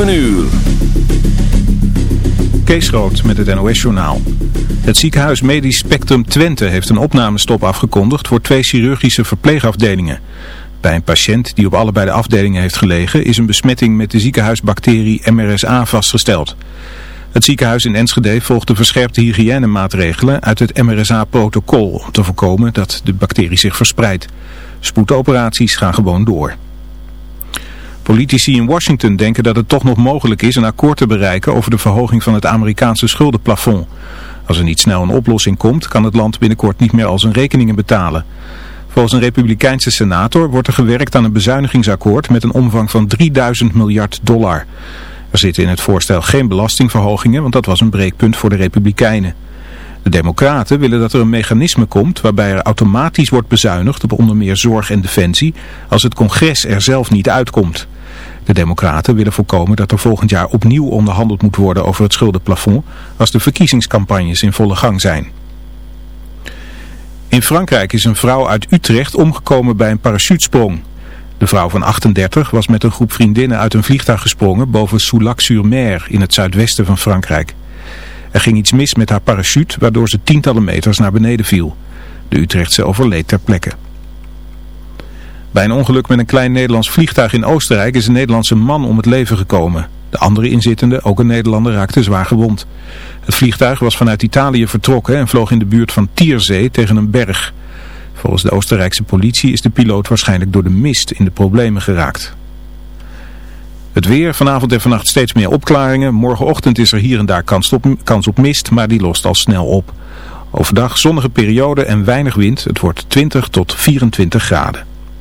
7 uur. Kees Rood met het NOS-journaal. Het ziekenhuis Medisch Spectrum Twente heeft een opnamestop afgekondigd voor twee chirurgische verpleegafdelingen. Bij een patiënt die op allebei de afdelingen heeft gelegen is een besmetting met de ziekenhuisbacterie MRSA vastgesteld. Het ziekenhuis in Enschede volgt de verscherpte hygiënemaatregelen uit het MRSA-protocol om te voorkomen dat de bacterie zich verspreidt. Spoedoperaties gaan gewoon door. Politici in Washington denken dat het toch nog mogelijk is een akkoord te bereiken over de verhoging van het Amerikaanse schuldenplafond. Als er niet snel een oplossing komt, kan het land binnenkort niet meer al zijn rekeningen betalen. Volgens een republikeinse senator wordt er gewerkt aan een bezuinigingsakkoord met een omvang van 3000 miljard dollar. Er zitten in het voorstel geen belastingverhogingen, want dat was een breekpunt voor de republikeinen. De democraten willen dat er een mechanisme komt waarbij er automatisch wordt bezuinigd op onder meer zorg en defensie als het congres er zelf niet uitkomt. De democraten willen voorkomen dat er volgend jaar opnieuw onderhandeld moet worden over het schuldenplafond als de verkiezingscampagnes in volle gang zijn. In Frankrijk is een vrouw uit Utrecht omgekomen bij een parachutesprong. De vrouw van 38 was met een groep vriendinnen uit een vliegtuig gesprongen boven Soulac-sur-Mer in het zuidwesten van Frankrijk. Er ging iets mis met haar parachute waardoor ze tientallen meters naar beneden viel. De Utrechtse overleed ter plekke. Bij een ongeluk met een klein Nederlands vliegtuig in Oostenrijk is een Nederlandse man om het leven gekomen. De andere inzittende, ook een Nederlander, raakte zwaar gewond. Het vliegtuig was vanuit Italië vertrokken en vloog in de buurt van Tierzee tegen een berg. Volgens de Oostenrijkse politie is de piloot waarschijnlijk door de mist in de problemen geraakt. Het weer, vanavond en vannacht steeds meer opklaringen. Morgenochtend is er hier en daar kans op, kans op mist, maar die lost al snel op. Overdag zonnige periode en weinig wind. Het wordt 20 tot 24 graden.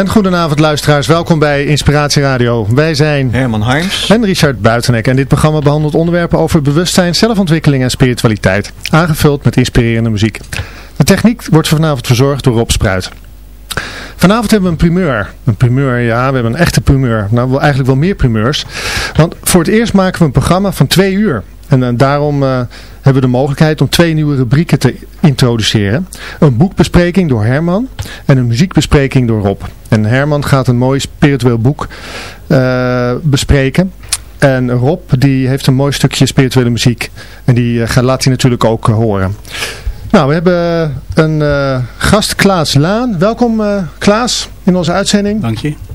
En goedenavond luisteraars, welkom bij Inspiratie Radio. Wij zijn Herman Harms en Richard Buitenek en dit programma behandelt onderwerpen over bewustzijn, zelfontwikkeling en spiritualiteit. Aangevuld met inspirerende muziek. De techniek wordt vanavond verzorgd door Rob Spruit. Vanavond hebben we een primeur. Een primeur, ja, we hebben een echte primeur. Nou, eigenlijk wel meer primeurs. Want voor het eerst maken we een programma van twee uur. En, en daarom uh, hebben we de mogelijkheid om twee nieuwe rubrieken te introduceren. Een boekbespreking door Herman en een muziekbespreking door Rob. En Herman gaat een mooi spiritueel boek uh, bespreken. En Rob die heeft een mooi stukje spirituele muziek. En die uh, laat hij natuurlijk ook horen. Nou, we hebben een gast, Klaas Laan. Welkom Klaas in onze uitzending. Dank je.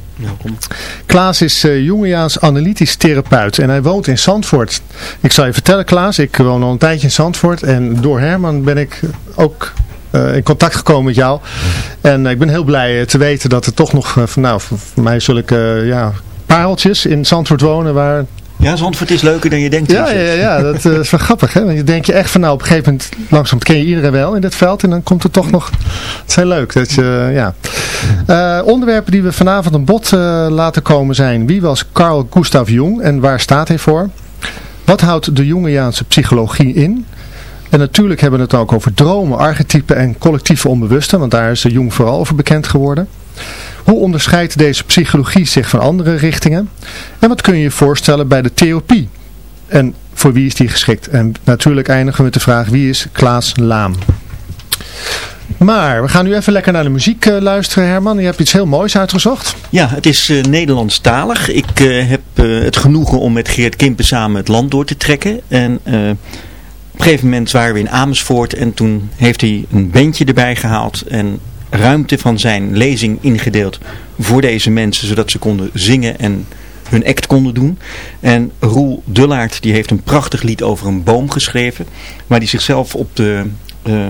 Klaas is uh, analytisch therapeut en hij woont in Zandvoort. Ik zal je vertellen Klaas, ik woon al een tijdje in Zandvoort en door Herman ben ik ook in contact gekomen met jou. En ik ben heel blij te weten dat er toch nog, nou voor mij zulke ja, pareltjes in Zandvoort wonen waar ja, Zandvoort is leuker dan je denkt. Ja, ja, ja, dat uh, is wel grappig. Hè? Want je denkt je echt van nou op een gegeven moment, langzaam ken je iedereen wel in dit veld. En dan komt er toch nog, het is heel leuk. Dat je, ja. Uh, onderwerpen die we vanavond een bod uh, laten komen zijn. Wie was Carl Gustav Jung en waar staat hij voor? Wat houdt de Jungiaanse psychologie in? En natuurlijk hebben we het ook over dromen, archetypen en collectieve onbewuste. Want daar is de Jung vooral over bekend geworden. Hoe onderscheidt deze psychologie zich van andere richtingen? En wat kun je je voorstellen bij de therapie? En voor wie is die geschikt? En natuurlijk eindigen we met de vraag, wie is Klaas Laam? Maar we gaan nu even lekker naar de muziek uh, luisteren, Herman. Je hebt iets heel moois uitgezocht. Ja, het is uh, Nederlandstalig. Ik uh, heb het genoegen om met Geert Kimpen samen het land door te trekken. En op een gegeven moment waren we in Amersfoort en toen heeft hij een bandje erbij gehaald. En ruimte van zijn lezing ingedeeld voor deze mensen, zodat ze konden zingen en hun act konden doen. En Roel Dullaert die heeft een prachtig lied over een boom geschreven, waar hij zichzelf op de... Uh,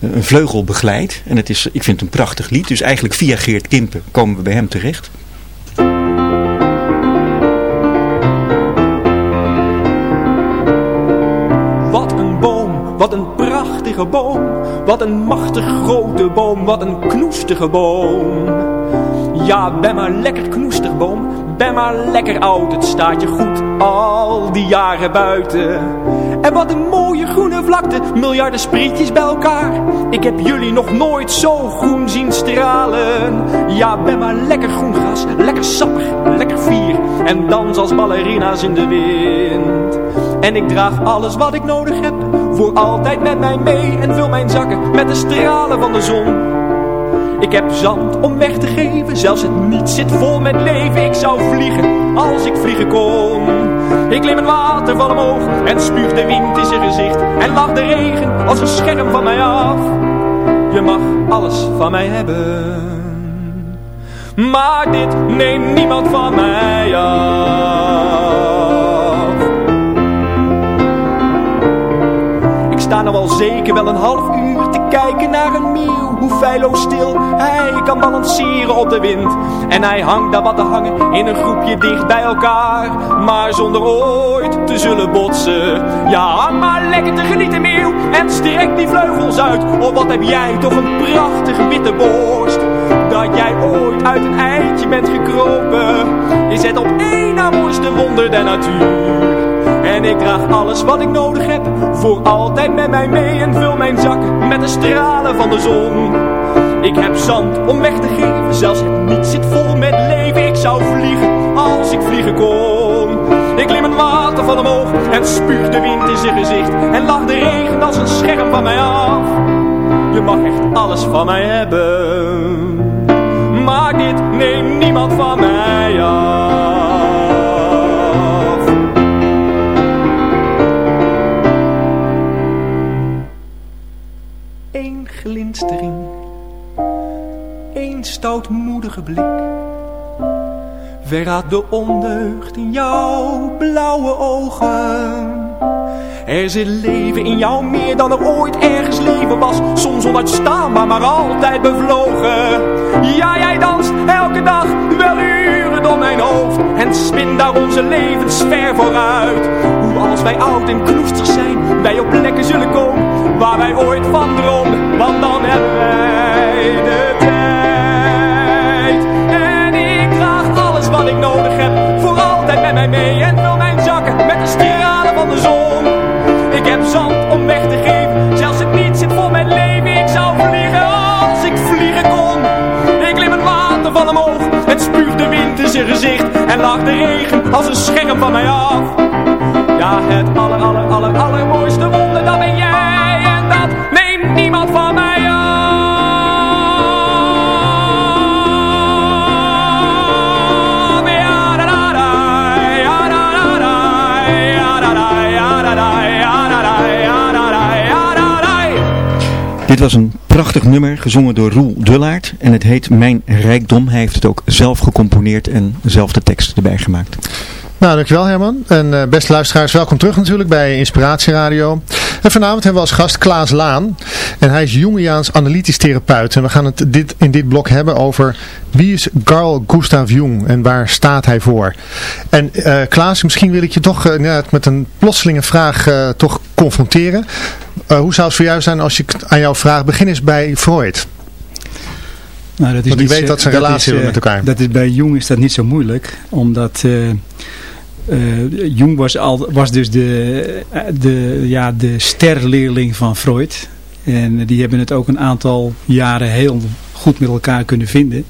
een vleugel begeleidt. En het is, ik vind het een prachtig lied. Dus eigenlijk via Geert Kimpen komen we bij hem terecht. Boom. Wat een machtig grote boom, wat een knoestige boom. Ja, ben maar lekker knoestig boom, ben maar lekker oud. Het staat je goed al die jaren buiten. En wat een mooie groene vlakte, miljarden sprietjes bij elkaar. Ik heb jullie nog nooit zo groen zien stralen. Ja, ben maar lekker groen gras, lekker sappig, lekker vier. En dans als ballerina's in de wind. En ik draag alles wat ik nodig heb, voor altijd met mij mee. En vul mijn zakken met de stralen van de zon. Ik heb zand om weg te geven, zelfs het niet zit vol met leven. Ik zou vliegen als ik vliegen kon. Ik klim het water van omhoog en spuug de wind in zijn gezicht. En lach de regen als een scherm van mij af. Je mag alles van mij hebben. Maar dit neemt niemand van mij af. Sta nou al zeker wel een half uur te kijken naar een mieuw. Hoe feilloos stil hij kan balanceren op de wind. En hij hangt daar wat te hangen in een groepje dicht bij elkaar. Maar zonder ooit te zullen botsen. Ja, maar lekker te genieten meeuw. En strek die vleugels uit. Of wat heb jij toch een prachtige witte borst. Dat jij ooit uit een eitje bent gekropen. Is het op één na mooiste wonder der natuur. En ik draag alles wat ik nodig heb Voor altijd met mij mee. En vul mijn zak met de stralen van de zon. Ik heb zand om weg te geven Zelfs het niet zit vol met leven. Ik zou vliegen als ik vliegen kon. Ik klim het water van omhoog En spuug de wind in zijn gezicht. En lach de regen als een scherm van mij af. Je mag echt alles van mij hebben. Maar dit neemt niemand van mij af stoutmoedige blik. Verraadt de ondeugd in jouw blauwe ogen. Er zit leven in jou meer dan er ooit ergens leven was. Soms onuitstaanbaar, maar altijd bevlogen. Ja, jij danst elke dag wel uren door mijn hoofd. En spin daar onze levens ver vooruit. Hoe als wij oud en knoestig zijn, wij op plekken zullen komen waar wij ooit van droomden. Want dan hebben wij de tijd. mee en vul mijn zakken met de stralen van de zon. Ik heb zand om weg te geven, zelfs het niet zit voor mijn leven. Ik zou vliegen als ik vliegen kon. Ik klim het water van omhoog, het spuugt de wind in zijn gezicht. En lag de regen als een scherm van mij af. Ja, het aller, aller, aller, mooiste wonder, dat ben jij. Dit was een prachtig nummer, gezongen door Roel Dullaert. En het heet Mijn Rijkdom. Hij heeft het ook zelf gecomponeerd en zelf de tekst erbij gemaakt. Nou, dankjewel Herman. En eh, beste luisteraars, welkom terug natuurlijk bij Inspiratie Radio. En vanavond hebben we als gast Klaas Laan. En hij is Jungiaans analytisch therapeut. En we gaan het dit, in dit blok hebben over wie is Carl Gustav Jung en waar staat hij voor. En eh, Klaas, misschien wil ik je toch eh, ja, met een plotselinge vraag eh, toch confronteren. Hoe zou het voor jou zijn als je aan jouw vraag begin is bij Freud? Nou, dat is Want ik niet weet dat ze een relatie hebben met elkaar. Dat is, bij Jung is dat niet zo moeilijk, omdat eh, Jung was, al, was dus de, de, ja, de sterleerling van Freud. En die hebben het ook een aantal jaren heel goed met elkaar kunnen vinden.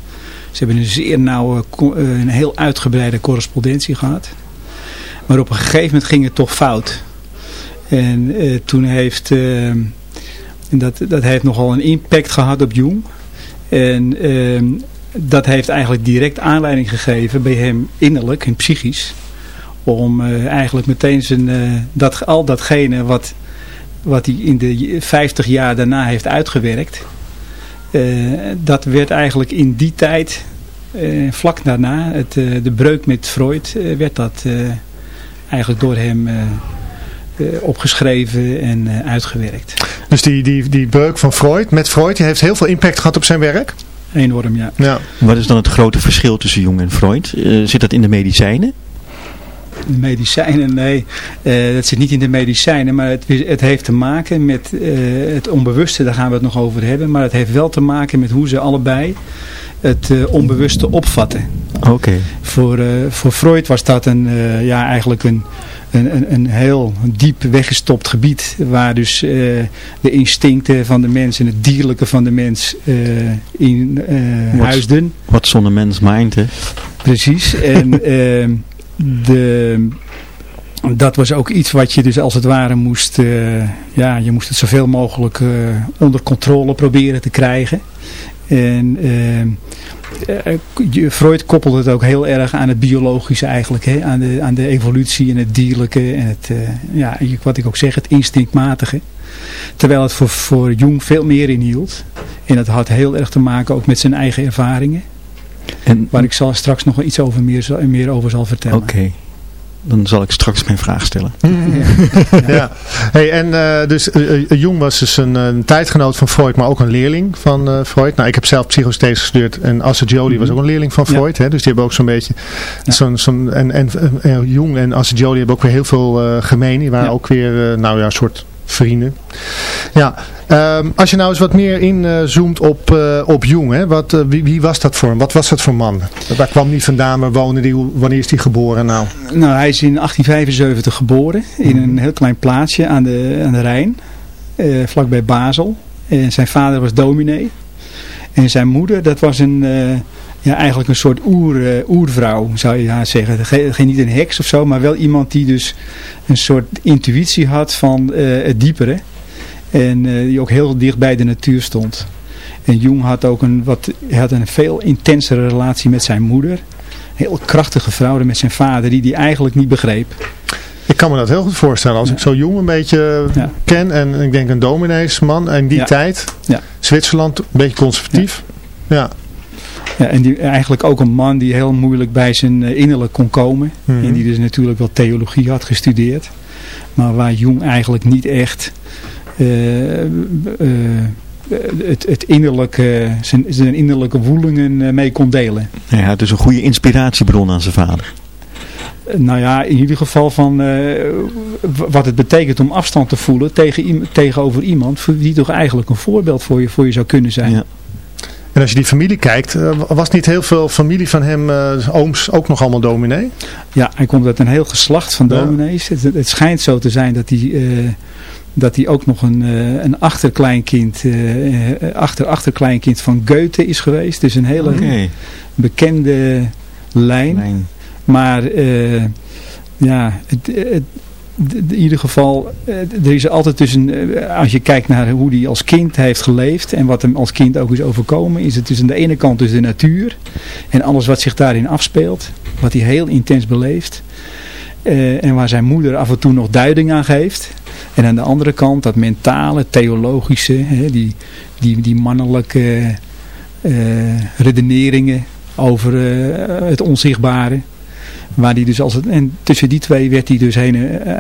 Ze hebben een zeer nauwe, eh, een heel uitgebreide correspondentie gehad. Maar op een gegeven moment ging het toch fout. En eh, toen heeft, dat, dat heeft nogal een impact gehad op Jung. En dat heeft eigenlijk direct aanleiding gegeven bij hem innerlijk en psychisch. Om eh, eigenlijk meteen zijn, eh, dat, al datgene wat, wat hij in de 50 jaar daarna heeft uitgewerkt. eh, dat werd eigenlijk in die tijd, eh, vlak daarna, het, eh, de breuk met Freud, werd dat eh, eigenlijk door hem eh, eh, opgeschreven en eh, uitgewerkt. Dus die, die, die breuk van Freud met Freud, die heeft heel veel impact gehad op zijn werk. Enorm, ja. Ja. Wat is dan het grote verschil tussen Jung en Freud? Zit dat in de medicijnen? De medicijnen, nee, eh, dat zit niet in de medicijnen, maar het, het heeft te maken met eh, het onbewuste, daar gaan we het nog over hebben, maar het heeft wel te maken met hoe ze allebei het eh, onbewuste opvatten. Oké. Voor, voor Freud was dat een, ja, eigenlijk een, een, een, een heel diep weggestopt gebied, waar dus de instincten van de mens en het dierlijke van de mens in Wat- huisden. Wat zonder mens mind, hè? Precies. En ehm, de, dat was ook iets wat je dus als het ware moest, eh, ja, je moest het zoveel mogelijk eh, onder controle proberen te krijgen. En eh, Freud koppelde het ook heel erg aan het biologische eigenlijk, hè? Aan, de, aan de evolutie en het dierlijke en het, ja, wat ik ook zeg, het instinctmatige. Terwijl het voor, voor Jung veel meer inhield. En dat had heel erg te maken ook met zijn eigen ervaringen. En, Waar ik zal straks nog wel iets over meer, meer over zal vertellen. Oké. Dan zal ik straks mijn vraag stellen. ja. Hey, en eh, dus eh, eh, Jung was dus een, een tijdgenoot van Freud, maar ook een leerling van eh, Freud. Nou, ik heb zelf psychosthees gestudeerd en Assagioli was ook een leerling van Ja. Freud. Hè, dus die hebben ook zo'n beetje, Ja. zo'n, zo'n, en, en, en Jung en Assagioli hebben ook weer heel veel eh, gemeen. Die waren Ja. ook weer, eh, nou ja, een soort vrienden. Ja, ehm, als je nou eens wat meer inzoomt op, eh, op Jung, hè, wat, eh, wie, wie was dat voor hem? Wat was dat voor man? Waar kwam die vandaan? Waar woonde die? Wanneer is die geboren nou? Nou, hij is in 1875 geboren in een heel klein plaatsje aan de, aan de Rijn, eh, vlakbij Basel. En zijn vader was dominee. En zijn moeder, dat was een, ja, eigenlijk een soort oer, eh, oervrouw, zou je haar zeggen. Geen, geen- niet een heks of zo, maar wel iemand die dus een soort intuïtie had van eh, het diepere. En eh, die ook heel dicht bij de natuur stond. En Jung had ook een, wat, had een veel intensere relatie met zijn moeder. Heel krachtige vrouw met zijn vader, die hij eigenlijk niet begreep. Ik kan me dat heel goed voorstellen. Als ik zo jong een beetje Ja. ken en ik denk een domineesman in die Ja. tijd. Ja. Zwitserland, een beetje conservatief. Ja. Ja, en die, eigenlijk ook een man die heel moeilijk bij zijn eh, innerlijk kon komen. Mhm. En die dus natuurlijk wel theologie had gestudeerd. Maar waar Jung eigenlijk niet echt eh, eh, het, het innerlijke, zijn, zijn innerlijke woelingen mee kon delen. Had dus een goede inspiratiebron aan zijn vader. Nou ja, in ieder geval van wat het betekent om afstand te voelen tegen, tegenover iemand die toch eigenlijk een voorbeeld voor je, voor je zou kunnen zijn. Ja. En als je die familie kijkt, eh, was niet heel veel familie van hem, eh, ooms, ook nog allemaal dominee? Ja, hij komt uit een heel geslacht van Ja. dominees. Het, het schijnt zo te zijn dat hij, eh, dat hij ook nog een, uh, een achterkleinkind, uh, achter achterkleinkind van Goethe is geweest. Dus een hele bekende lijn. Lijn. Maar eh, ja, het, het- in ieder geval, eh, er is altijd tussen, eh, als je kijkt naar hoe hij als kind heeft geleefd en wat hem als kind ook is overkomen, is het dus aan de ene kant dus de natuur en alles wat zich daarin afspeelt, wat hij heel intens beleeft. eh, en waar zijn moeder af en toe nog duiding aan geeft. En aan de andere kant dat mentale, theologische, die, die, die mannelijke redeneringen over het onzichtbare. Waar die dus als het, en tussen die twee werd hij dus heen,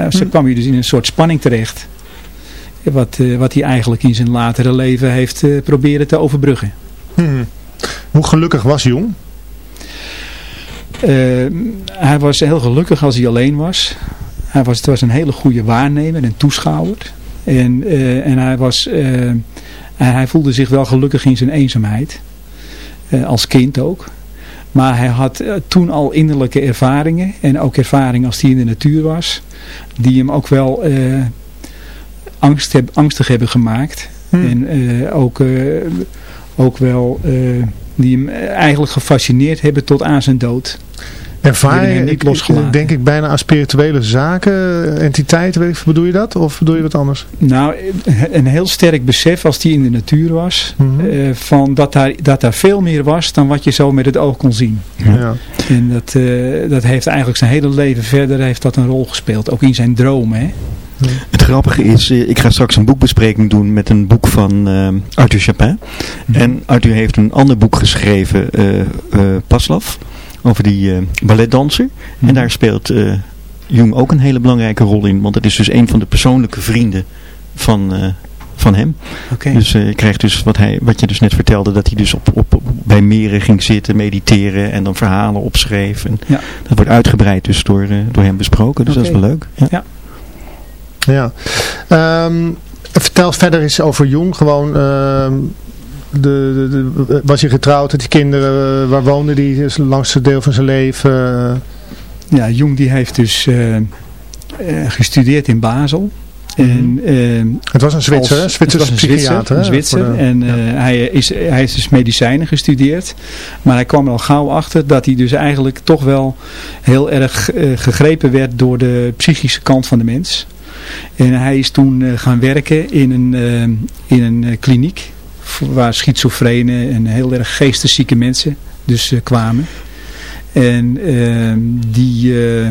ze kwam hij dus in een soort spanning terecht. Wat, eh, wat hij eigenlijk in zijn latere leven heeft proberen te overbruggen. Hmm. Hoe gelukkig was Jong? Hij was heel gelukkig als hij alleen was. Hij was, het was een hele goede waarnemer en toeschouwer. En, en hij, was, hij voelde zich wel gelukkig in zijn eenzaamheid. Als kind ook. Maar hij had eh, toen al innerlijke ervaringen. En ook ervaringen als hij in de natuur was. Die hem ook wel eh, angst heb, angstig hebben gemaakt. En eh, ook, eh, ook wel... die hem eigenlijk gefascineerd hebben tot aan zijn dood. Je, niet ik- losgelaten. denk ik bijna aan spirituele zaken, entiteiten, weet ik, bedoel je dat? Of bedoel je wat anders? Nou, een heel sterk besef als die in de natuur was. Mhm. eh, van dat daar, dat daar veel meer was dan wat je zo met het oog kon zien. Ja. En dat, eh, dat heeft eigenlijk zijn hele leven verder heeft dat een rol gespeeld. Ook in zijn dromen. Hè? Het grappige is, eh, ik ga straks een boekbespreking doen met een boek van eh, Arthur Chapin. En Arthur heeft een ander boek geschreven, eh eh Paslav, over die eh, balletdanser. En daar speelt eh, Jung ook een hele belangrijke rol in. Want het is dus een van de persoonlijke vrienden van, eh, van hem. Oké. Dus eh, je krijgt dus wat, hij, wat je dus net vertelde, dat hij dus op, op, op- bij meren ging zitten, mediteren en dan verhalen opschreef. En Ja. Dat wordt uitgebreid dus door, eh, door hem besproken, dus dat is wel leuk. Ja. Ja. Ja. Ehm, vertel verder eens over Jong. Gewoon, ehm, de, de, de- was hij getrouwd? Had hij kinderen? Waar woonde hij het langste deel van zijn leven? Ja, Jung die heeft dus eh, eh, gestudeerd in Basel. En, eh, Het was een Zwitser, als- Zwitserse het was een psychiater? Een Zwitser. De- en eh, hij, is, hij is dus medicijnen gestudeerd. Maar hij kwam er al gauw achter dat hij dus eigenlijk toch wel heel erg gegrepen werd door de psychische kant van de mens. En hij is toen gaan werken in een, in een kliniek. Waar schizofrene en heel erg geesteszieke mensen dus eh, kwamen. En ehm, die... eh,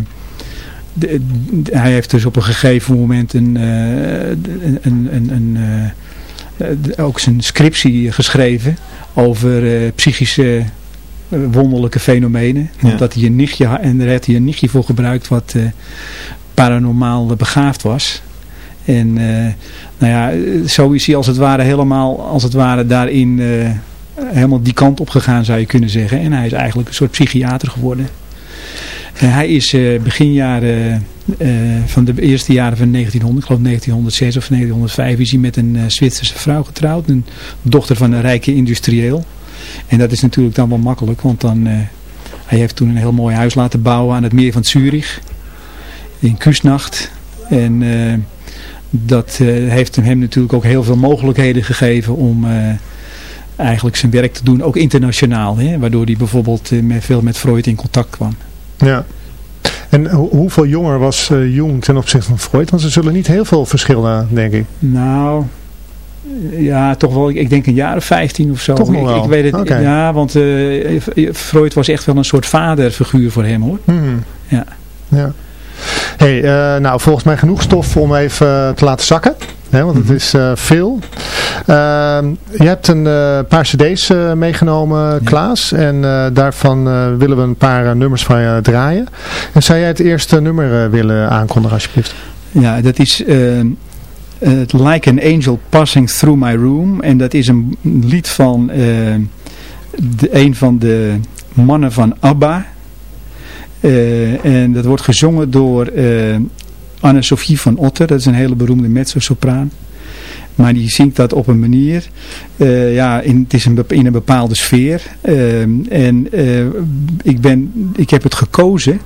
de- de- hij heeft dus op een gegeven moment een, eh, een, een, een, ook zijn scriptie geschreven over psychische wonderlijke fenomenen. Ja. Dat hij een nichtje en daar heeft hij een nichtje voor gebruikt wat paranormaal begaafd was. En eh, nou ja, eh, zo is hij als het ware helemaal als het ware daarin eh, helemaal die kant op gegaan zou je kunnen zeggen. En hij is eigenlijk een soort psychiater geworden. En hij is eh, begin jaren eh, van de eerste jaren van 1900, ik geloof 1906 of 1905, is hij met een eh, Zwitserse vrouw getrouwd. Een dochter van een rijke industrieel. En dat is natuurlijk dan wel makkelijk, want dan, eh, hij heeft toen een heel mooi huis laten bouwen aan het meer van Zurich. In Kusnacht. En eh, dat eh, heeft hem natuurlijk ook heel veel mogelijkheden gegeven om eh, eigenlijk zijn werk te doen, ook internationaal. Hè? Waardoor hij bijvoorbeeld eh, met, veel met Freud in contact kwam. Ja. En ho- hoeveel jonger was eh, Jung ten opzichte van Freud? Want ze zullen niet heel veel verschillen, denk ik. Nou, ja, toch wel. Ik, denk een jaar of 15 of zo. Toch nog wel? ik weet het. Ja, want Freud was echt wel een soort vaderfiguur voor hem, hoor. Hmm. Ja. ja. Hey, eh, nou volgens mij genoeg stof om even eh, te laten zakken. Hè, want Mhm. het is eh, veel. Ehm, je hebt een paar cd's meegenomen, Klaas. En daarvan willen we een paar nummers van je draaien. En zou jij het eerste nummer willen aankondigen alsjeblieft? Ja, dat is eh, eh, Like an Angel Passing Through My Room. En dat is een lied van eh, de, een van de mannen van ABBA. Eh, en dat wordt gezongen door eh Anne-Sophie van Otter. Dat is een hele beroemde mezzo-sopraan. Maar die zingt dat op een manier. eh, ja, in, het is een, in een bepaalde sfeer. En ik, ben, ik heb het gekozen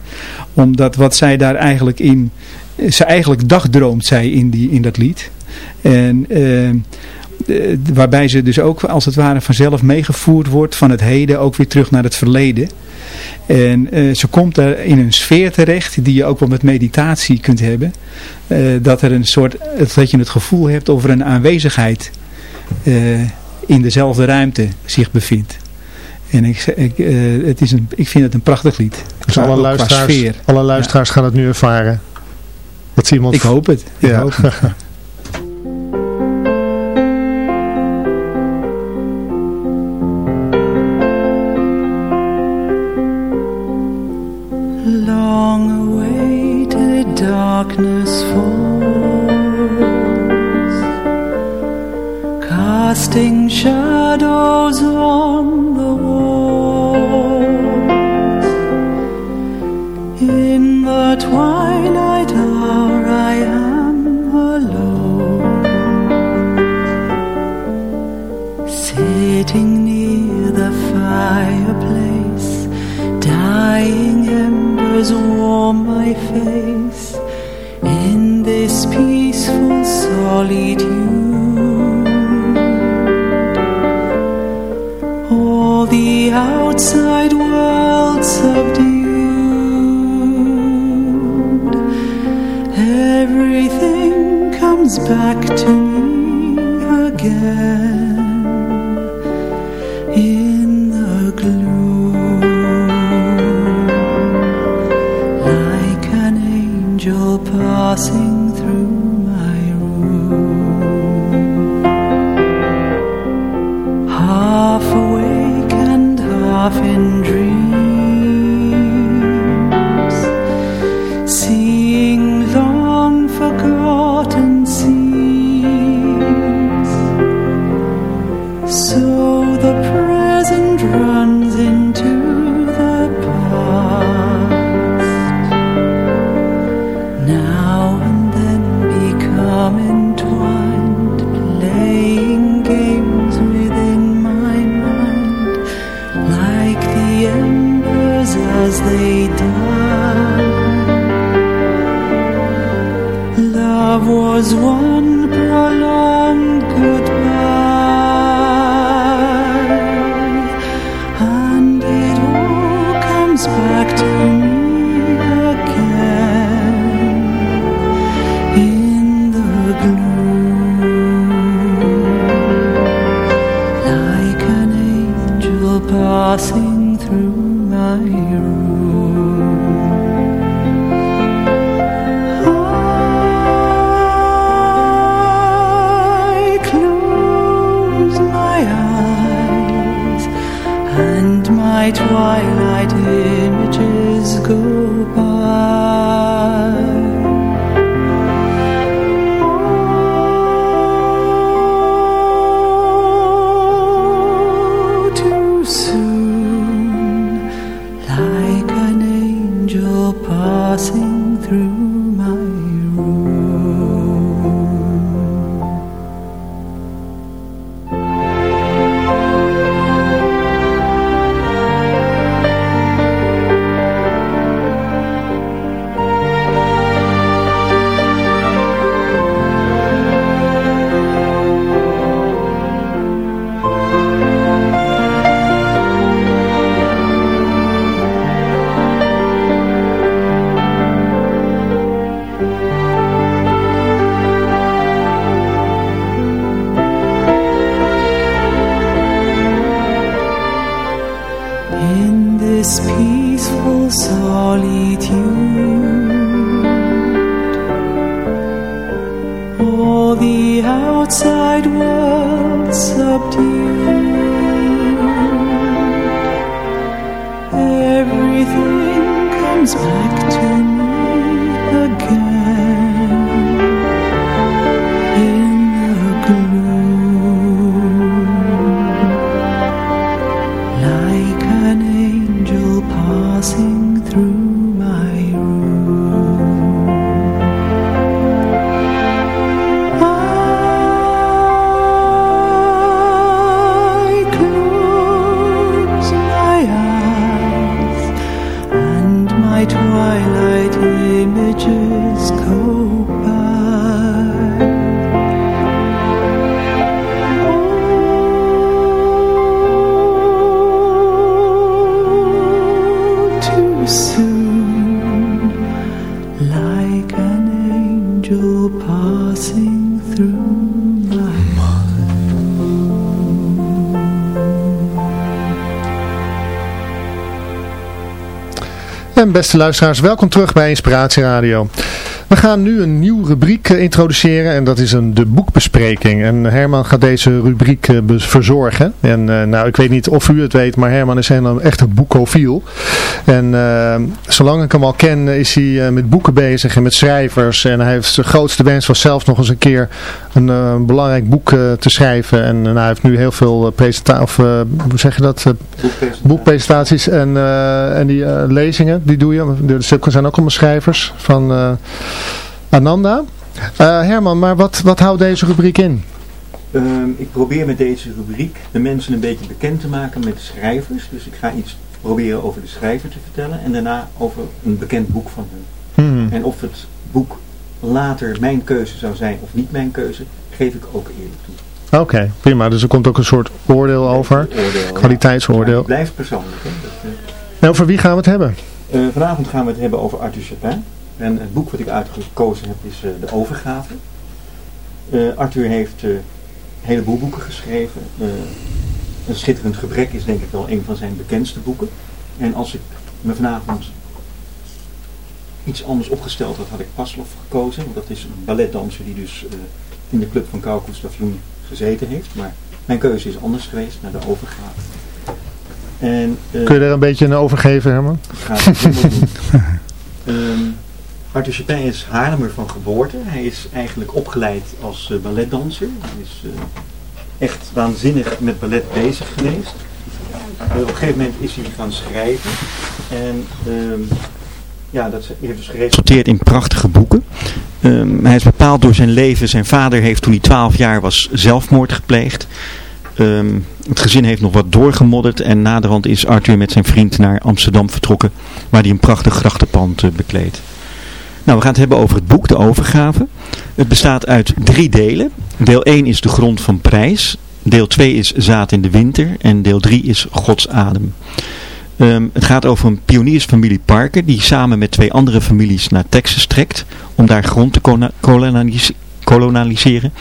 omdat wat zij daar eigenlijk in... Ze eigenlijk dagdroomt zij in, die, in dat lied. En eh, waarbij ze dus ook als het ware vanzelf meegevoerd wordt van het heden ook weer terug naar het verleden. En eh, ze komt daar in een sfeer terecht die je ook wel met meditatie kunt hebben. Eh, dat er een soort, dat je het gevoel hebt of er een aanwezigheid in dezelfde ruimte zich bevindt. En ik, ik, het is een, ik vind het een prachtig lied. Dus alle luisteraars, alle luisteraars gaan het nu ervaren. Dat iemand... Ik hoop het. Ik Ja. hoop het. beste luisteraars, welkom terug bij Inspiratie Radio. We gaan nu een nieuwe rubriek eh, introduceren en dat is een de boekbespreking. En Herman gaat deze rubriek eh, verzorgen. En eh, nou, ik weet niet of u het weet, maar Herman is een echte boekofiel. En zolang ik hem al ken is hij met boeken bezig en met schrijvers. En hij heeft de grootste wens was zelf nog eens een keer een eh, belangrijk boek eh, te schrijven. En eh, hij heeft nu heel veel presentaties, of hoe zeg je dat? Boekpresentaties en, en die lezingen, die doe je. Er zijn ook allemaal schrijvers van Ananda. Herman, maar wat, wat houdt deze rubriek in? Ehm, ik probeer met deze rubriek de mensen een beetje bekend te maken met de schrijvers. Dus ik ga iets proberen over de schrijver te vertellen en daarna over een bekend boek van hun. Hmm. En of het boek later mijn keuze zou zijn of niet mijn keuze, geef ik ook eerlijk toe. Oké, prima. Dus er komt ook een soort oordeel over. Oordeel, ja. Kwaliteitsoordeel. het blijft persoonlijk. Hè? Dat, eh, En over wie gaan we het hebben? Eh, vanavond gaan we het hebben over Arthur Chapin. En het boek wat ik uitgekozen heb is eh, De Overgave. Arthur heeft een heleboel boeken geschreven. Een schitterend gebrek is denk ik wel een van zijn bekendste boeken. En als ik me vanavond iets anders opgesteld had, had ik Pavlov gekozen. Dat is een balletdanser die dus eh, in de club van Jung gezeten heeft. Maar mijn keuze is anders geweest, naar De Overgave. En, eh, Kun je daar een beetje een over geven, Herman? ik ga het doen. Ehm, Arthur Chapin is Haarlemmer van geboorte. Hij is eigenlijk opgeleid als eh, balletdanser. Hij is echt waanzinnig met ballet bezig geweest. Op een gegeven moment is hij gaan schrijven. En ehm, ja, dat heeft dus geresulteerd in prachtige boeken. Ehm, hij is bepaald door zijn leven. Zijn vader heeft toen hij 12 jaar was zelfmoord gepleegd. Ehm, het gezin heeft nog wat doorgemodderd en naderhand is Arthur met zijn vriend naar Amsterdam vertrokken, waar hij een prachtig grachtenpand eh, bekleedt. Nou, we gaan het hebben over het boek, De Overgave. Het bestaat uit drie delen. Deel 1 is De Grond van Prijs. Deel 2 is Zaad in de Winter. En deel 3 is Gods Adem. Ehm, het gaat over een pioniersfamilie Parker die samen met twee andere families naar Texas trekt om daar grond te kolonialiseren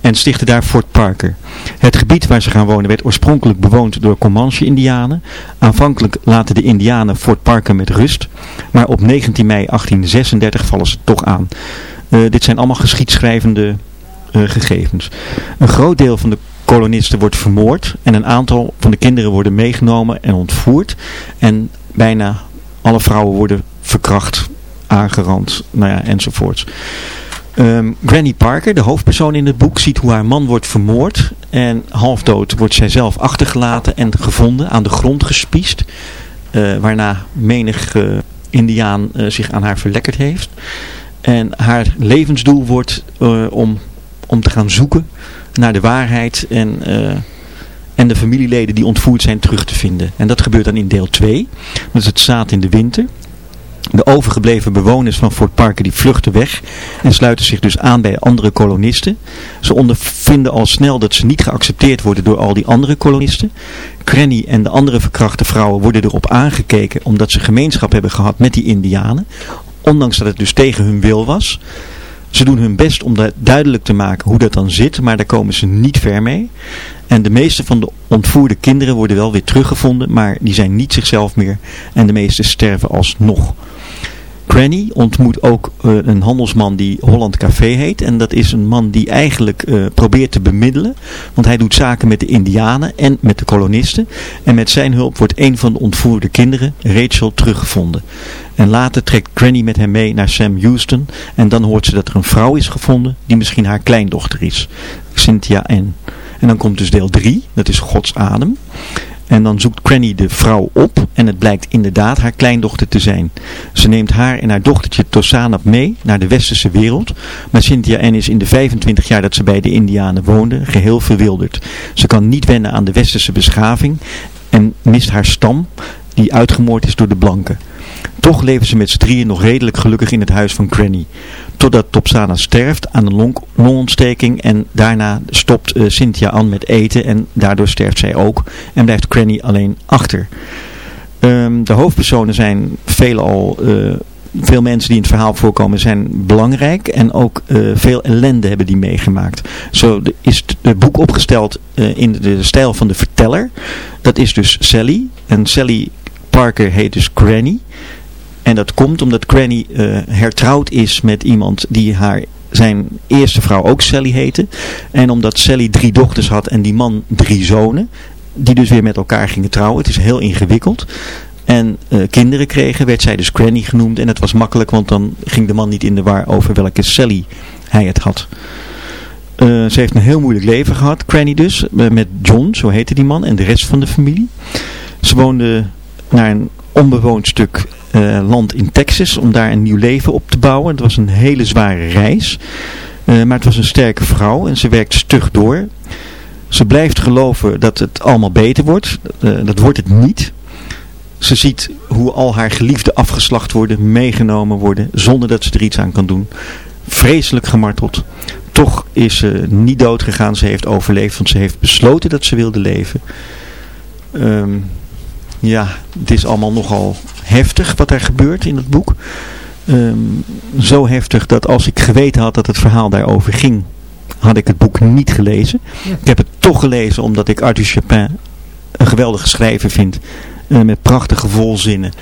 en stichtte daar Fort Parker. Het gebied waar ze gaan wonen werd oorspronkelijk bewoond door Comanche-Indianen. Aanvankelijk laten de Indianen Fort Parker met rust, maar op 19 mei 1836 vallen ze toch aan. Eh, dit zijn allemaal geschiedschrijvende eh, gegevens. Een groot deel van de kolonisten wordt vermoord en een aantal van de kinderen worden meegenomen en ontvoerd. En bijna alle vrouwen worden verkracht, aangerand, nou ja, enzovoorts. Ehm, Granny Parker, de hoofdpersoon in het boek, ziet hoe haar man wordt vermoord. En halfdood wordt zij zelf achtergelaten en gevonden, aan de grond gespiest. eh, waarna menig eh, indiaan eh, zich aan haar verlekkerd heeft. En haar levensdoel wordt om, om te gaan zoeken naar de waarheid en, eh, en de familieleden die ontvoerd zijn terug te vinden. En dat gebeurt dan in deel 2. Dat is het zaad in de winter. De overgebleven bewoners van Fort Parker die vluchten weg en sluiten zich dus aan bij andere kolonisten. Ze ondervinden al snel dat ze niet geaccepteerd worden door al die andere kolonisten. Cranny en de andere verkrachte vrouwen worden erop aangekeken omdat ze gemeenschap hebben gehad met die indianen. Ondanks dat het dus tegen hun wil was. Ze doen hun best om dat duidelijk te maken hoe dat dan zit, maar daar komen ze niet ver mee. En de meeste van de ontvoerde kinderen worden wel weer teruggevonden, maar die zijn niet zichzelf meer en de meeste sterven alsnog. Granny ontmoet ook eh, een handelsman die Holland Café heet. En dat is een man die eigenlijk eh, probeert te bemiddelen. Want hij doet zaken met de indianen en met de kolonisten. En met zijn hulp wordt een van de ontvoerde kinderen, Rachel, teruggevonden. En later trekt Granny met hem mee naar Sam Houston. En dan hoort ze dat er een vrouw is gevonden die misschien haar kleindochter is. Cynthia N. En dan komt dus deel 3, dat is Gods Adem. En dan zoekt Granny de vrouw op en het blijkt inderdaad haar kleindochter te zijn. Ze neemt haar en haar dochtertje Tosanap mee naar de westerse wereld. Maar Cynthia N is in de 25 jaar dat ze bij de Indianen woonde geheel verwilderd. Ze kan niet wennen aan de westerse beschaving en mist haar stam die uitgemoord is door de blanken. Toch leven ze met z'n drieën nog redelijk gelukkig in het huis van Granny. Totdat Topsana sterft aan een long longontsteking en daarna stopt uh, Cynthia aan met eten en daardoor sterft zij ook en blijft Granny alleen achter. Ehm, de hoofdpersonen zijn veelal, uh, veel mensen die in het verhaal voorkomen zijn belangrijk. En ook uh, veel ellende hebben die meegemaakt. Zo is het boek opgesteld in de stijl van de verteller. Dat is dus Sally. En Sally Parker heet dus Granny. En dat komt omdat Granny hertrouwd is met iemand die haar zijn eerste vrouw ook Sally heette. En omdat Sally drie dochters had en die man drie zonen die dus weer met elkaar gingen trouwen. Het is heel ingewikkeld. En uh, kinderen kregen, werd zij dus Granny genoemd. En het was makkelijk, want dan ging de man niet in de war over welke Sally hij het had. Uh, ze heeft een heel moeilijk leven gehad, Granny dus, uh, met John, zo heette die man, en de rest van de familie. Ze woonde naar een onbewoond stuk land in Texas om daar een nieuw leven op te bouwen. Het was een hele zware reis. maar het was een sterke vrouw en ze werkte stug door. Ze blijft geloven dat het allemaal beter wordt. Uh, dat wordt het niet. Ze ziet hoe al haar geliefden afgeslacht worden, meegenomen worden, zonder dat ze er iets aan kan doen. Vreselijk gemarteld. Toch is ze niet dood gegaan. Ze heeft overleefd, want ze heeft besloten dat ze wilde leven. Um, ja, het is allemaal nogal heftig wat er gebeurt in het boek. Um, zo heftig dat als ik geweten had dat het verhaal daarover ging, had ik het boek niet gelezen. Ik heb het toch gelezen omdat ik Arthur Chapin een geweldige schrijver vind. Uh, met prachtige volzinnen.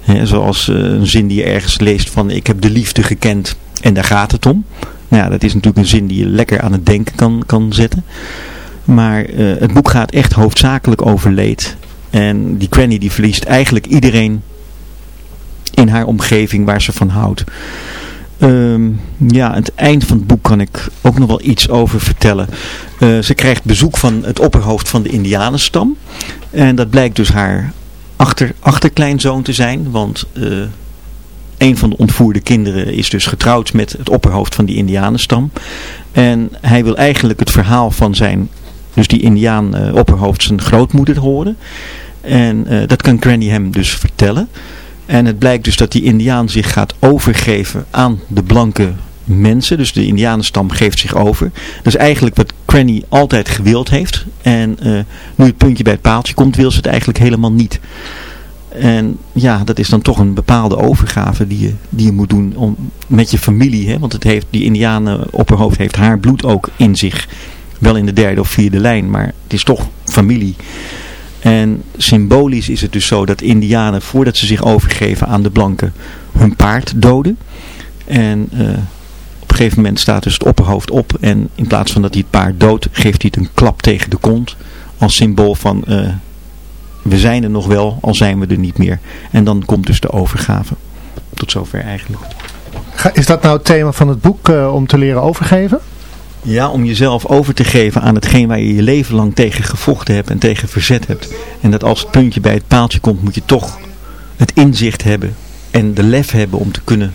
He, zoals uh, een zin die je ergens leest van ik heb de liefde gekend en daar gaat het om. Nou ja, dat is natuurlijk een zin die je lekker aan het denken kan, kan zetten. Maar uh, het boek gaat echt hoofdzakelijk over leed. En die Granny die verliest eigenlijk iedereen in haar omgeving waar ze van houdt. Um, ja, het eind van het boek kan ik ook nog wel iets over vertellen. Uh, ze krijgt bezoek van het opperhoofd van de indianenstam. En dat blijkt dus haar achter, achterkleinzoon te zijn. Want uh, een van de ontvoerde kinderen is dus getrouwd met het opperhoofd van die indianenstam. En hij wil eigenlijk het verhaal van zijn, dus die indiaan uh, opperhoofd zijn grootmoeder horen. En dat kan Granny hem dus vertellen. En het blijkt dus dat die indiaan zich gaat overgeven aan de blanke mensen. Dus de indianenstam geeft zich over. Dat is eigenlijk wat Cranny altijd gewild heeft. En uh, nu het puntje bij het paaltje komt, wil ze het eigenlijk helemaal niet. En ja, dat is dan toch een bepaalde overgave die je, die je moet doen om, met je familie. Hè? Want het heeft, die indianen opperhoofd heeft haar bloed ook in zich. Wel in de derde of vierde lijn, maar het is toch familie. En symbolisch is het dus zo dat indianen, voordat ze zich overgeven aan de blanken, hun paard doden. En uh, op een gegeven moment staat dus het opperhoofd op. En in plaats van dat hij het paard doodt, geeft hij het een klap tegen de kont. Als symbool van, uh, we zijn er nog wel, al zijn we er niet meer. En dan komt dus de overgave. Tot zover eigenlijk. Is dat nou het thema van het boek, uh, om te leren overgeven? Ja, om jezelf over te geven aan hetgeen waar je je leven lang tegen gevochten hebt en tegen verzet hebt. En dat als het puntje bij het paaltje komt, moet je toch het inzicht hebben en de lef hebben om te kunnen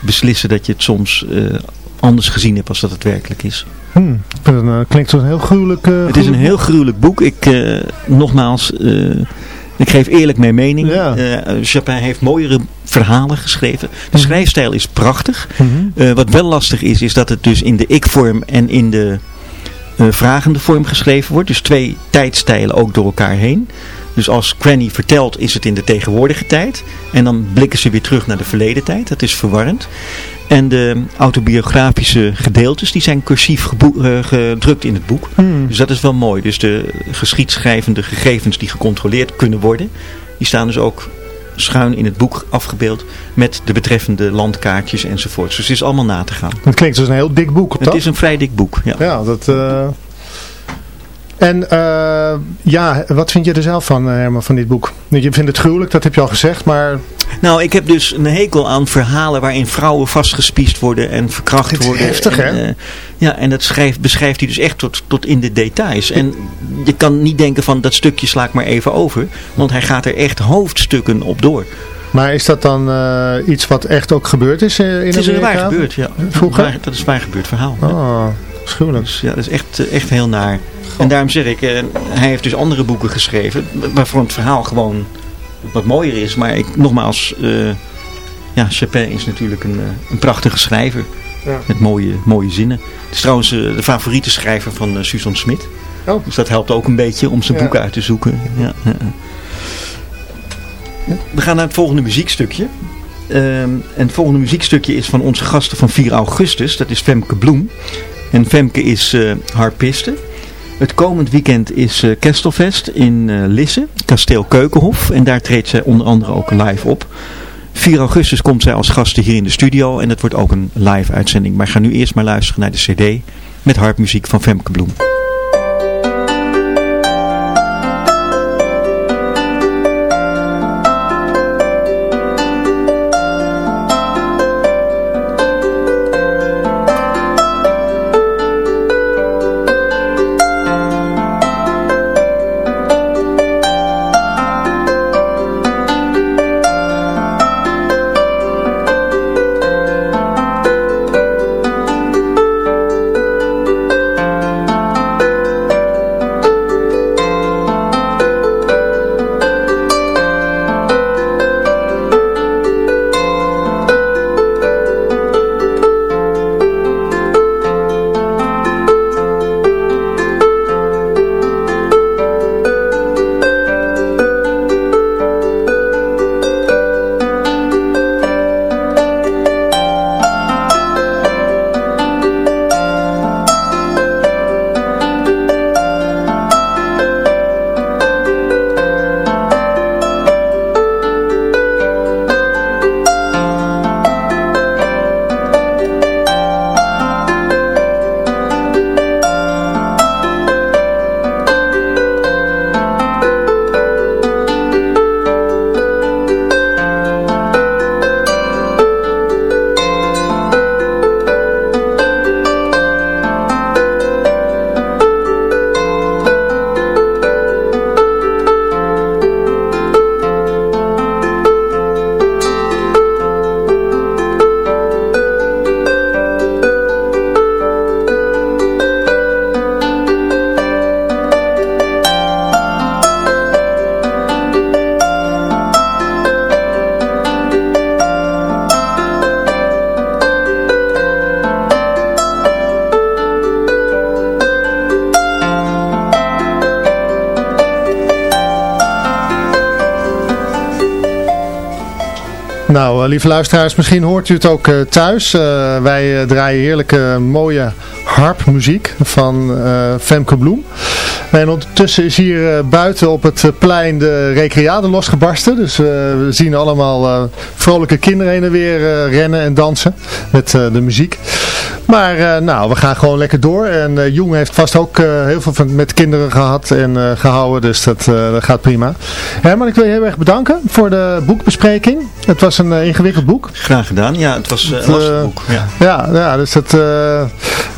beslissen dat je het soms uh, anders gezien hebt als dat het werkelijk is. Hmm, dat uh, klinkt zo'n heel gruwelijk... Uh, het is een heel gruwelijk boek. Ik, nogmaals... Ik geef eerlijk mijn mening. Ja. Chapin heeft mooiere verhalen geschreven. De mhm. schrijfstijl is prachtig. Mm -hmm. uh, wat wel lastig is, is dat het dus in de ik-vorm en in de uh, vragende vorm geschreven wordt. Dus twee tijdstijlen ook door elkaar heen. Dus als Granny vertelt, is het in de tegenwoordige tijd. En dan blikken ze weer terug naar de verleden tijd. Dat is verwarrend. En de autobiografische gedeeltes, die zijn cursief uh, gedrukt in het boek. Hmm. Dus dat is wel mooi. Dus de geschiedschrijvende gegevens die gecontroleerd kunnen worden, die staan dus ook schuin in het boek afgebeeld met de betreffende landkaartjes enzovoort. Dus het is allemaal na te gaan. Het klinkt dus een heel dik boek, Het is een vrij dik boek, ja. Ja, dat... Uh... En uh, ja, wat vind je er zelf van, Herman, van dit boek? Je vindt het gruwelijk, dat heb je al gezegd, maar... Nou, ik heb dus een hekel aan verhalen waarin vrouwen vastgespiest worden en verkracht worden. heftig, en, hè? Uh, ja, en dat schrijft, beschrijft hij dus echt tot, tot in de details. En je kan niet denken van dat stukje sla ik maar even over, want hij gaat er echt hoofdstukken op door. Maar is dat dan uh, iets wat echt ook gebeurd is in Amerika? Het is waar gebeurd, ja. Vroeger? Dat is waar gebeurd verhaal. Oh, schuwelijk. Dus, ja, dat is echt, echt heel naar. En daarom zeg ik, uh, hij heeft dus andere boeken geschreven, waarvan het verhaal gewoon wat mooier is. Maar ik, nogmaals, uh, ja, Chapin is natuurlijk een, uh, een prachtige schrijver. Ja. Met mooie, mooie zinnen. Het is trouwens de favoriete schrijver van Susan Smit. Oh. Dus dat helpt ook een beetje om zijn ja. boeken uit te zoeken. Ja. We gaan naar het volgende muziekstukje. Ehm, en het volgende muziekstukje is van onze gasten van 4 augustus. Dat is Femke Bloem. En Femke is uh, harpiste. Het komend weekend is uh, Kestelfest in uh, Lisse, kasteel Keukenhof. En daar treedt zij onder andere ook live op. 4 augustus komt zij als gasten hier in de studio en het wordt ook een live uitzending. Maar ga nu eerst maar luisteren naar de cd met harpmuziek van Femke Bloem. Lieve luisteraars, misschien hoort u het ook uh, thuis. Uh, wij uh, draaien heerlijke, mooie harpmuziek van Femke Bloem. En ondertussen is hier buiten op het plein de recreade losgebarsten. Dus we zien allemaal vrolijke kinderen heen en weer rennen en dansen met de muziek. Maar nou, we gaan gewoon lekker door. En Jong heeft vast ook heel veel van, met kinderen gehad en gehouden. Dus dat, dat gaat prima. Herman, ik wil je heel erg bedanken voor de boekbespreking. Het was een ingewikkeld boek. Graag gedaan. Ja, het was een lastig boek. Ja, ja, ja dus dat...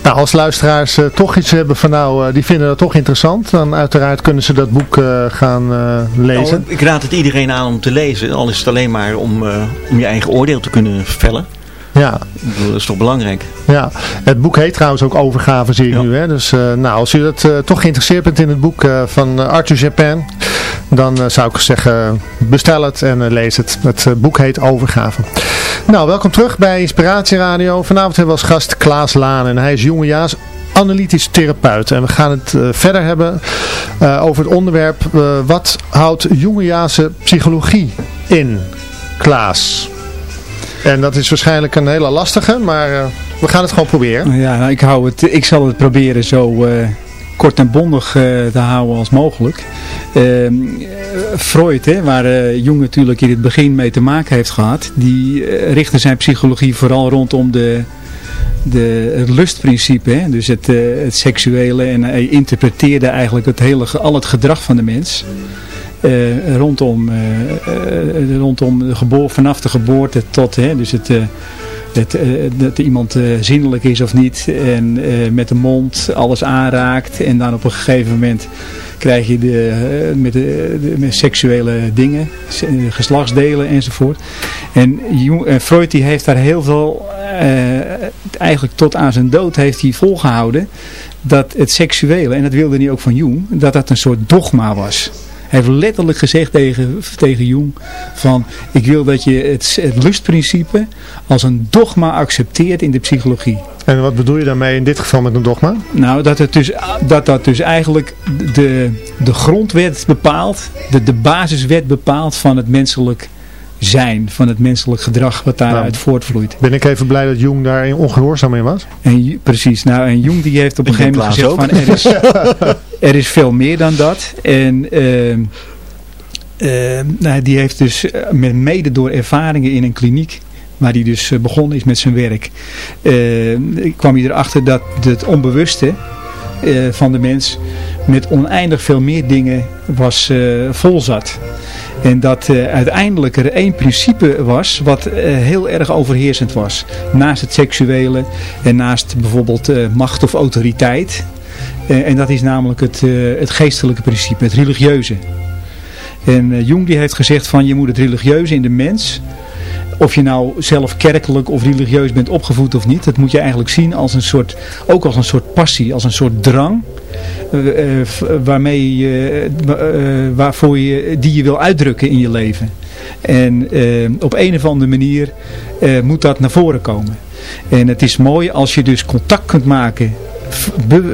nou, als luisteraars toch iets hebben van nou, die vinden dat toch interessant. Dan uiteraard kunnen ze dat boek gaan lezen. Nou, ik raad het iedereen aan om te lezen. Al is het alleen maar om, om je eigen oordeel te kunnen vellen. Ja. Dat is toch belangrijk. Ja, het boek heet trouwens ook Overgave zie ik ja. nu. Hè? Dus uh, nou, als u dat uh, toch geïnteresseerd bent in het boek uh, van Arthur Japan, dan zou ik zeggen bestel het en lees het. Het boek heet Overgave. Nou, welkom terug bij Inspiratie Radio. Vanavond hebben we als gast Klaas Laan en hij is jongejaars analytisch therapeut. En we gaan het verder hebben over het onderwerp wat houdt jongejaarse psychologie in? Klaas. En dat is waarschijnlijk een hele lastige, maar we gaan het gewoon proberen. Ja, ik, hou het, ik zal het proberen zo kort en bondig uh, te houden als mogelijk. Ehm, Freud, hè, waar Jung natuurlijk in het begin mee te maken heeft gehad, die richtte zijn psychologie vooral rondom de, de, het lustprincipe, hè? dus het, het seksuele. En hij interpreteerde eigenlijk het hele, al het gedrag van de mens. Rondom, uh, rondom de vanaf de geboorte tot, hè, dus het, het, dat iemand zinnelijk is of niet en met de mond alles aanraakt en dan op een gegeven moment krijg je de, met, de, de met seksuele dingen, geslachtsdelen enzovoort. En Freud die heeft daar heel veel, eigenlijk tot aan zijn dood heeft hij volgehouden dat het seksuele, en dat wilde hij ook van Jung, dat dat een soort dogma was. Hij heeft letterlijk gezegd tegen, tegen Jung van ik wil dat je het, het lustprincipe als een dogma accepteert in de psychologie. En wat bedoel je daarmee in dit geval met een dogma? Nou, dat het dus, dat, dat dus eigenlijk de, de grondwet bepaalt, de, de basiswet bepaalt van het menselijk zijn, van het menselijk gedrag wat daaruit Nou, voortvloeit. Ben ik even blij dat Jung daar ongehoorzaam in was? En, precies, nou en Jung die heeft op een gegeven moment gezegd van er is, er is veel meer dan dat. En ehm, ehm, nou, die heeft dus eh, met mede door ervaringen in een kliniek waar hij dus eh, begonnen is met zijn werk, ehm, kwam hij erachter dat het onbewuste eh, van de mens met oneindig veel meer dingen was eh, vol zat. En dat eh, uiteindelijk er één principe was wat eh, heel erg overheersend was. Naast het seksuele en naast bijvoorbeeld eh, macht of autoriteit. En dat is namelijk het, het geestelijke principe, het religieuze. En Jung die heeft gezegd van je moet het religieuze in de mens, of je nou zelf kerkelijk of religieus bent opgevoed of niet, dat moet je eigenlijk zien als een soort, ook als een soort passie, als een soort drang. Eh, eh, waarmee eh, eh, waarvoor je, die je wil uitdrukken in je leven. En op een of andere manier moet dat naar voren komen. En het is mooi als je dus contact kunt maken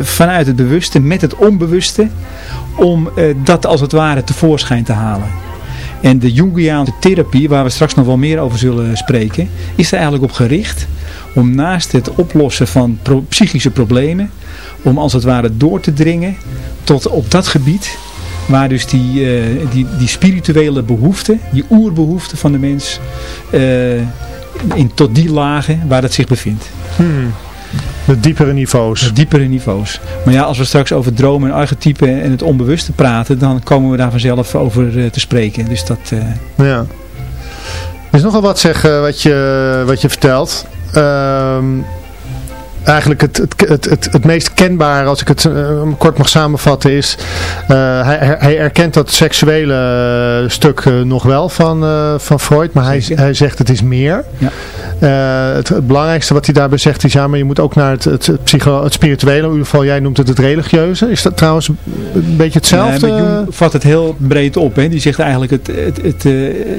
vanuit het bewuste met het onbewuste om dat als het ware tevoorschijn te halen. En de Jungiaanse therapie, waar we straks nog wel meer over zullen spreken, is er eigenlijk op gericht om naast het oplossen van psychische problemen, om als het ware door te dringen tot op dat gebied waar dus die, eh, die, die spirituele behoeften, die oerbehoeften van de mens, eh, in, tot die lagen waar het zich bevindt. Hmm. De diepere niveaus. De diepere niveaus. Maar ja, als we straks over dromen en archetypen en het onbewuste praten, dan komen we daar vanzelf over eh, te spreken. Dus dat... eh, Ja. Er is nogal wat zeg, eh, wat, je, wat je vertelt. Ehm, eigenlijk het, het, het, het, het meest kenbare, als ik het eh, kort mag samenvatten, is... eh, hij, hij erkent dat seksuele stuk eh, nog wel van, van Freud, maar hij, hij zegt het is meer. Ja. Het, het belangrijkste wat hij daarbij zegt is, ja, maar je moet ook naar het, het, psycho, het spirituele, in ieder geval jij noemt het het religieuze. Is dat trouwens een beetje hetzelfde? Nee, maar Jung vat het heel breed op. Hè. Die zegt eigenlijk, het, het, het,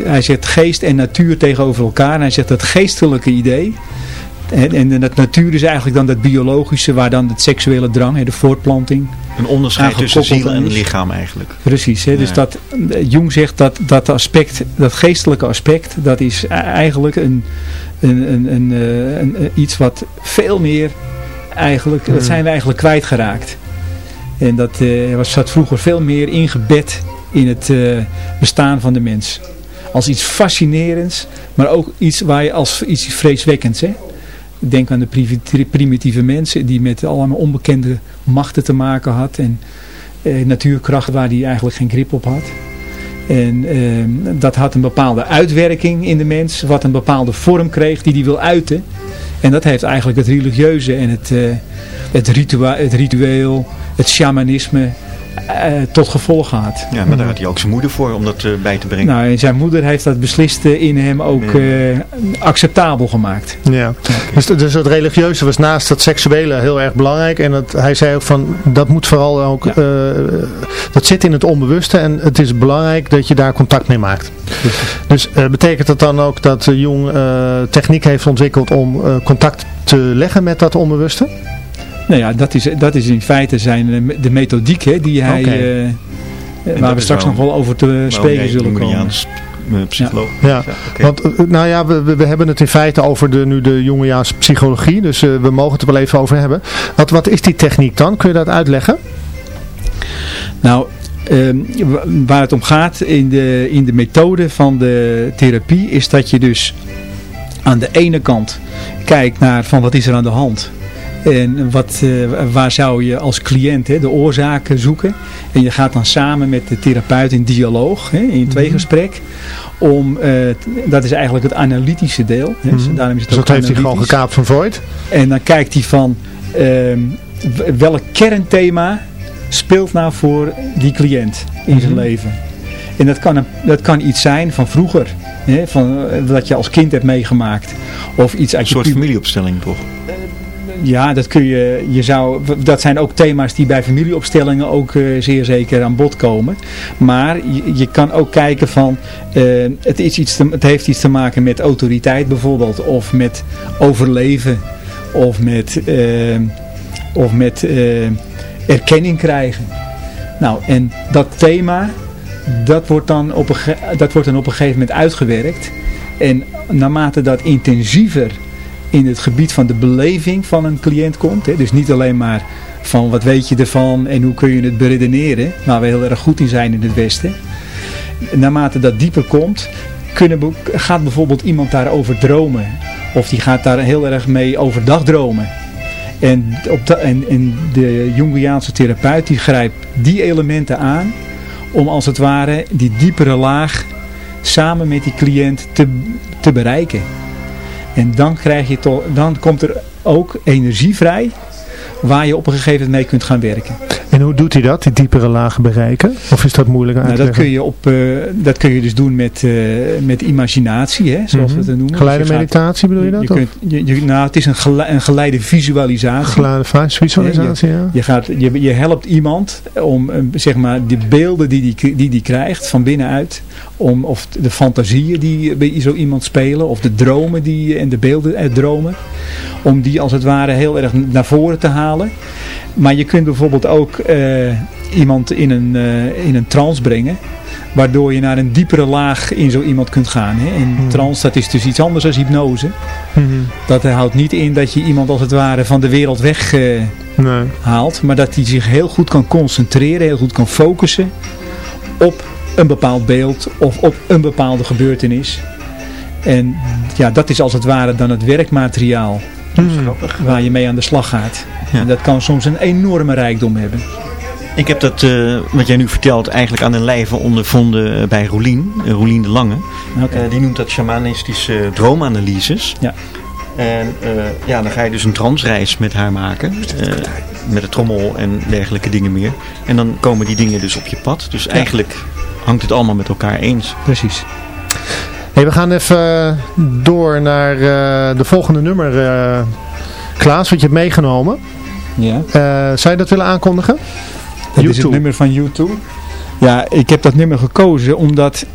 hij zet geest en natuur tegenover elkaar. En hij zegt dat geestelijke idee. En, en dat natuur is eigenlijk dan dat biologische, waar dan het seksuele drang, de voortplanting. Een onderscheid tussen ziel en lichaam eigenlijk. Precies, hè? dus dat, eh, Jung zegt dat dat aspect, dat geestelijke aspect, dat is eigenlijk een, een, een, een, eh, een, eh, iets wat veel meer eigenlijk, dat Hmm. zijn we eigenlijk kwijtgeraakt. En dat was, zat vroeger veel meer ingebed in het bestaan van de mens. Als iets fascinerends, maar ook iets waar je als iets vreeswekkends. Hè? Denk aan de primitieve mensen die met allemaal onbekende machten te maken had. En eh, natuurkrachten waar die eigenlijk geen grip op had. En ehm, dat had een bepaalde uitwerking in de mens, wat een bepaalde vorm kreeg die die wil uiten. En dat heeft eigenlijk het religieuze en het, eh, het, het ritueel, het shamanisme eh, tot gevolg gehad. Ja, maar daar had hij ook zijn moeder voor om dat eh, bij te brengen. Nou, en zijn moeder heeft dat beslist eh, in hem ook eh, acceptabel gemaakt. Ja, dus, dus het religieuze was naast het seksuele heel erg belangrijk. En dat, hij zei ook van, dat moet vooral ook, eh, dat zit in het onbewuste. En het is belangrijk dat je daar contact mee maakt. Dus eh, betekent dat dan ook dat uh, Jong eh, techniek heeft ontwikkeld om eh, contact te leggen met dat onbewuste? Nou ja, dat is, dat is in feite zijn, de methodiek hè, die hij, eh, waar we straks nog wel over te spreken zullen komen. Eh, psycholoog. Ja, oké. want eh, nou ja, we, we- hebben het in feite over de, nu de Jungiaanse psychologie, dus eh, we mogen het er wel even over hebben. Wat, wat is die techniek dan? Kun je dat uitleggen? Nou, ehm, wa- waar het om gaat in de, in de methode van de therapie is dat je dus aan de ene kant kijkt naar van wat is er aan de hand. En wat, eh, waar zou je als cliënt hè, de oorzaken zoeken. En je gaat dan samen met de therapeut in dialoog, hè, in tweegesprek. Om, eh, t- dat is eigenlijk het analytische deel. Hè, Mhm. daarom is het Dus ook dat heeft hij gewoon gekaapt van Freud? En dan kijkt hij van ehm, welk kernthema speelt nou voor die cliënt in zijn Mhm. leven. En dat kan, een, dat kan iets zijn van vroeger. Hè, van, eh, wat je als kind hebt meegemaakt. Of iets uit Een soort familieopstelling toch? Ja, dat kun je, je zou, dat zijn ook thema's die bij familieopstellingen ook eh, zeer zeker aan bod komen. Maar je, je kan ook kijken van, eh, het, is iets het heeft iets te maken met autoriteit bijvoorbeeld, of met overleven, of met, eh, of met erkenning krijgen. Nou, en dat thema, dat wordt, dan op een, dat wordt dan op een gegeven moment uitgewerkt. En naarmate dat intensiever in het gebied van de beleving van een cliënt komt. Hè? Dus niet alleen maar van wat weet je ervan en hoe kun je het beredeneren. Waar we heel erg goed in zijn in het Westen. Naarmate dat dieper komt, kunnen, gaat bijvoorbeeld iemand daarover dromen. Of die gaat daar heel erg mee overdag dromen. En, op de, en, en de Jungiaanse therapeut die grijpt die elementen aan om als het ware die diepere laag samen met die cliënt te, te bereiken. En dan, krijg je toch, dan komt er ook energie vrij waar je op een gegeven moment mee kunt gaan werken. En hoe doet hij dat, die diepere lagen bereiken? Of is dat moeilijk uit nou, dat kun je op, uh, Dat kun je dus doen met, uh, met imaginatie, hè, zoals mm -hmm. we het noemen. Geleide dus meditatie bedoel je dat? Je kunt, je, je, nou, het is een, gele, een geleide visualisatie. Geleide visualisatie, ja. Je, gaat, je, je helpt iemand om uh, zeg maar, de beelden die die, die die krijgt van binnenuit, om, of de fantasieën die bij zo iemand spelen, of de dromen die, en de beelden en dromen, om die als het ware heel erg naar voren te halen. Maar je kunt bijvoorbeeld ook uh, iemand in een, uh, in een trance brengen. Waardoor je naar een diepere laag in zo iemand kunt gaan. Hè? En mm. trance dat is dus iets anders dan hypnose. Mm. Dat houdt niet in dat je iemand als het ware van de wereld weg uh, nee. haalt. Maar dat hij zich heel goed kan concentreren. Heel goed kan focussen op een bepaald beeld. Of op een bepaalde gebeurtenis. En ja, dat is als het ware dan het werkmateriaal. Mm. Waar je mee aan de slag gaat. Ja. En dat kan soms een enorme rijkdom hebben. Ik heb dat, uh, wat jij nu vertelt, eigenlijk aan de lijve ondervonden bij Roelien, uh, Roelien de Lange. Okay. Uh, die noemt dat shamanistische droomanalyses. Ja. En ja, dan ga je dus een transreis met haar maken. met de trommel en dergelijke dingen meer. En dan komen die dingen dus op je pad. Dus ja. eigenlijk hangt het allemaal met elkaar eens. Precies. Hey, we gaan even door naar de volgende nummer. Klaas, wat je hebt meegenomen. Ja. Uh, zou je dat willen aankondigen? Dat is het nummer van YouTube. Ja, ik heb dat nummer gekozen omdat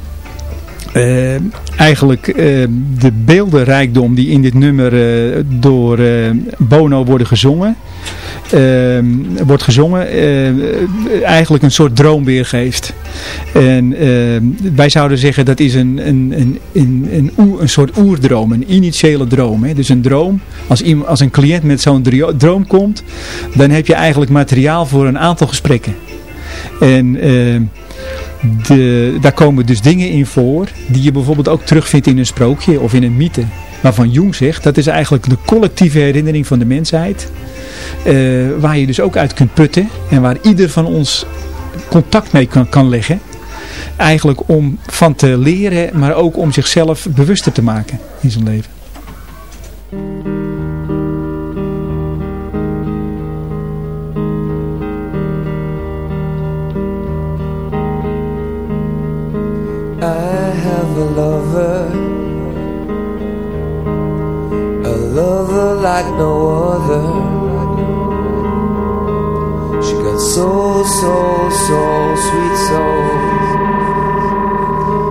uh, eigenlijk uh, de beeldenrijkdom die in dit nummer uh, door Bono worden gezongen, wordt gezongen, eigenlijk een soort droom weergeeft. En wij zouden zeggen dat is een, een, een, een, een, een soort oerdroom, een initiële droom. Hè? Dus een droom, als, iemand, als een cliënt met zo'n droom komt, dan heb je eigenlijk materiaal voor een aantal gesprekken. En de, daar komen dus dingen in voor die je bijvoorbeeld ook terugvindt in een sprookje of in een mythe. Waarvan Jung zegt, dat is eigenlijk de collectieve herinnering van de mensheid. Uh, waar je dus ook uit kunt putten en waar ieder van ons contact mee kan, kan leggen. Eigenlijk om van te leren, maar ook om zichzelf bewuster te maken in zijn leven. Like no other. She got so, so, so sweet soul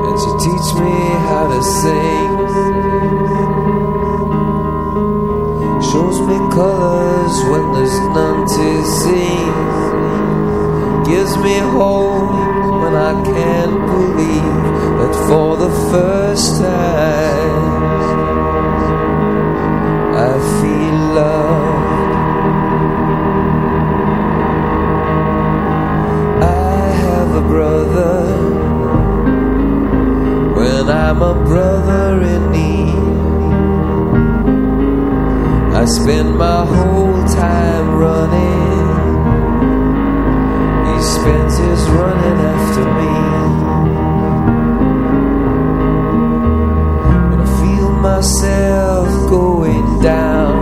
And she teach me how to sing. Shows me colors when there's none to see. Gives me hope when I can't believe that for the first time a brother when I'm a brother in need. I spend my whole time running. He spends his running after me. When I feel myself going down.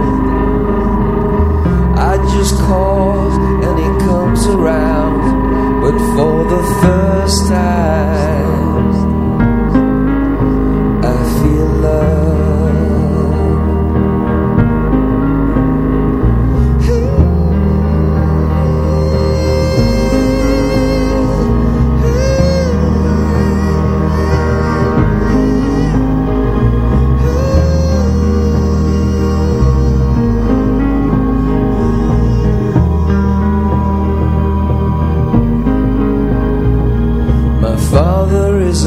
I just call and he comes around, but for the first time, I feel love.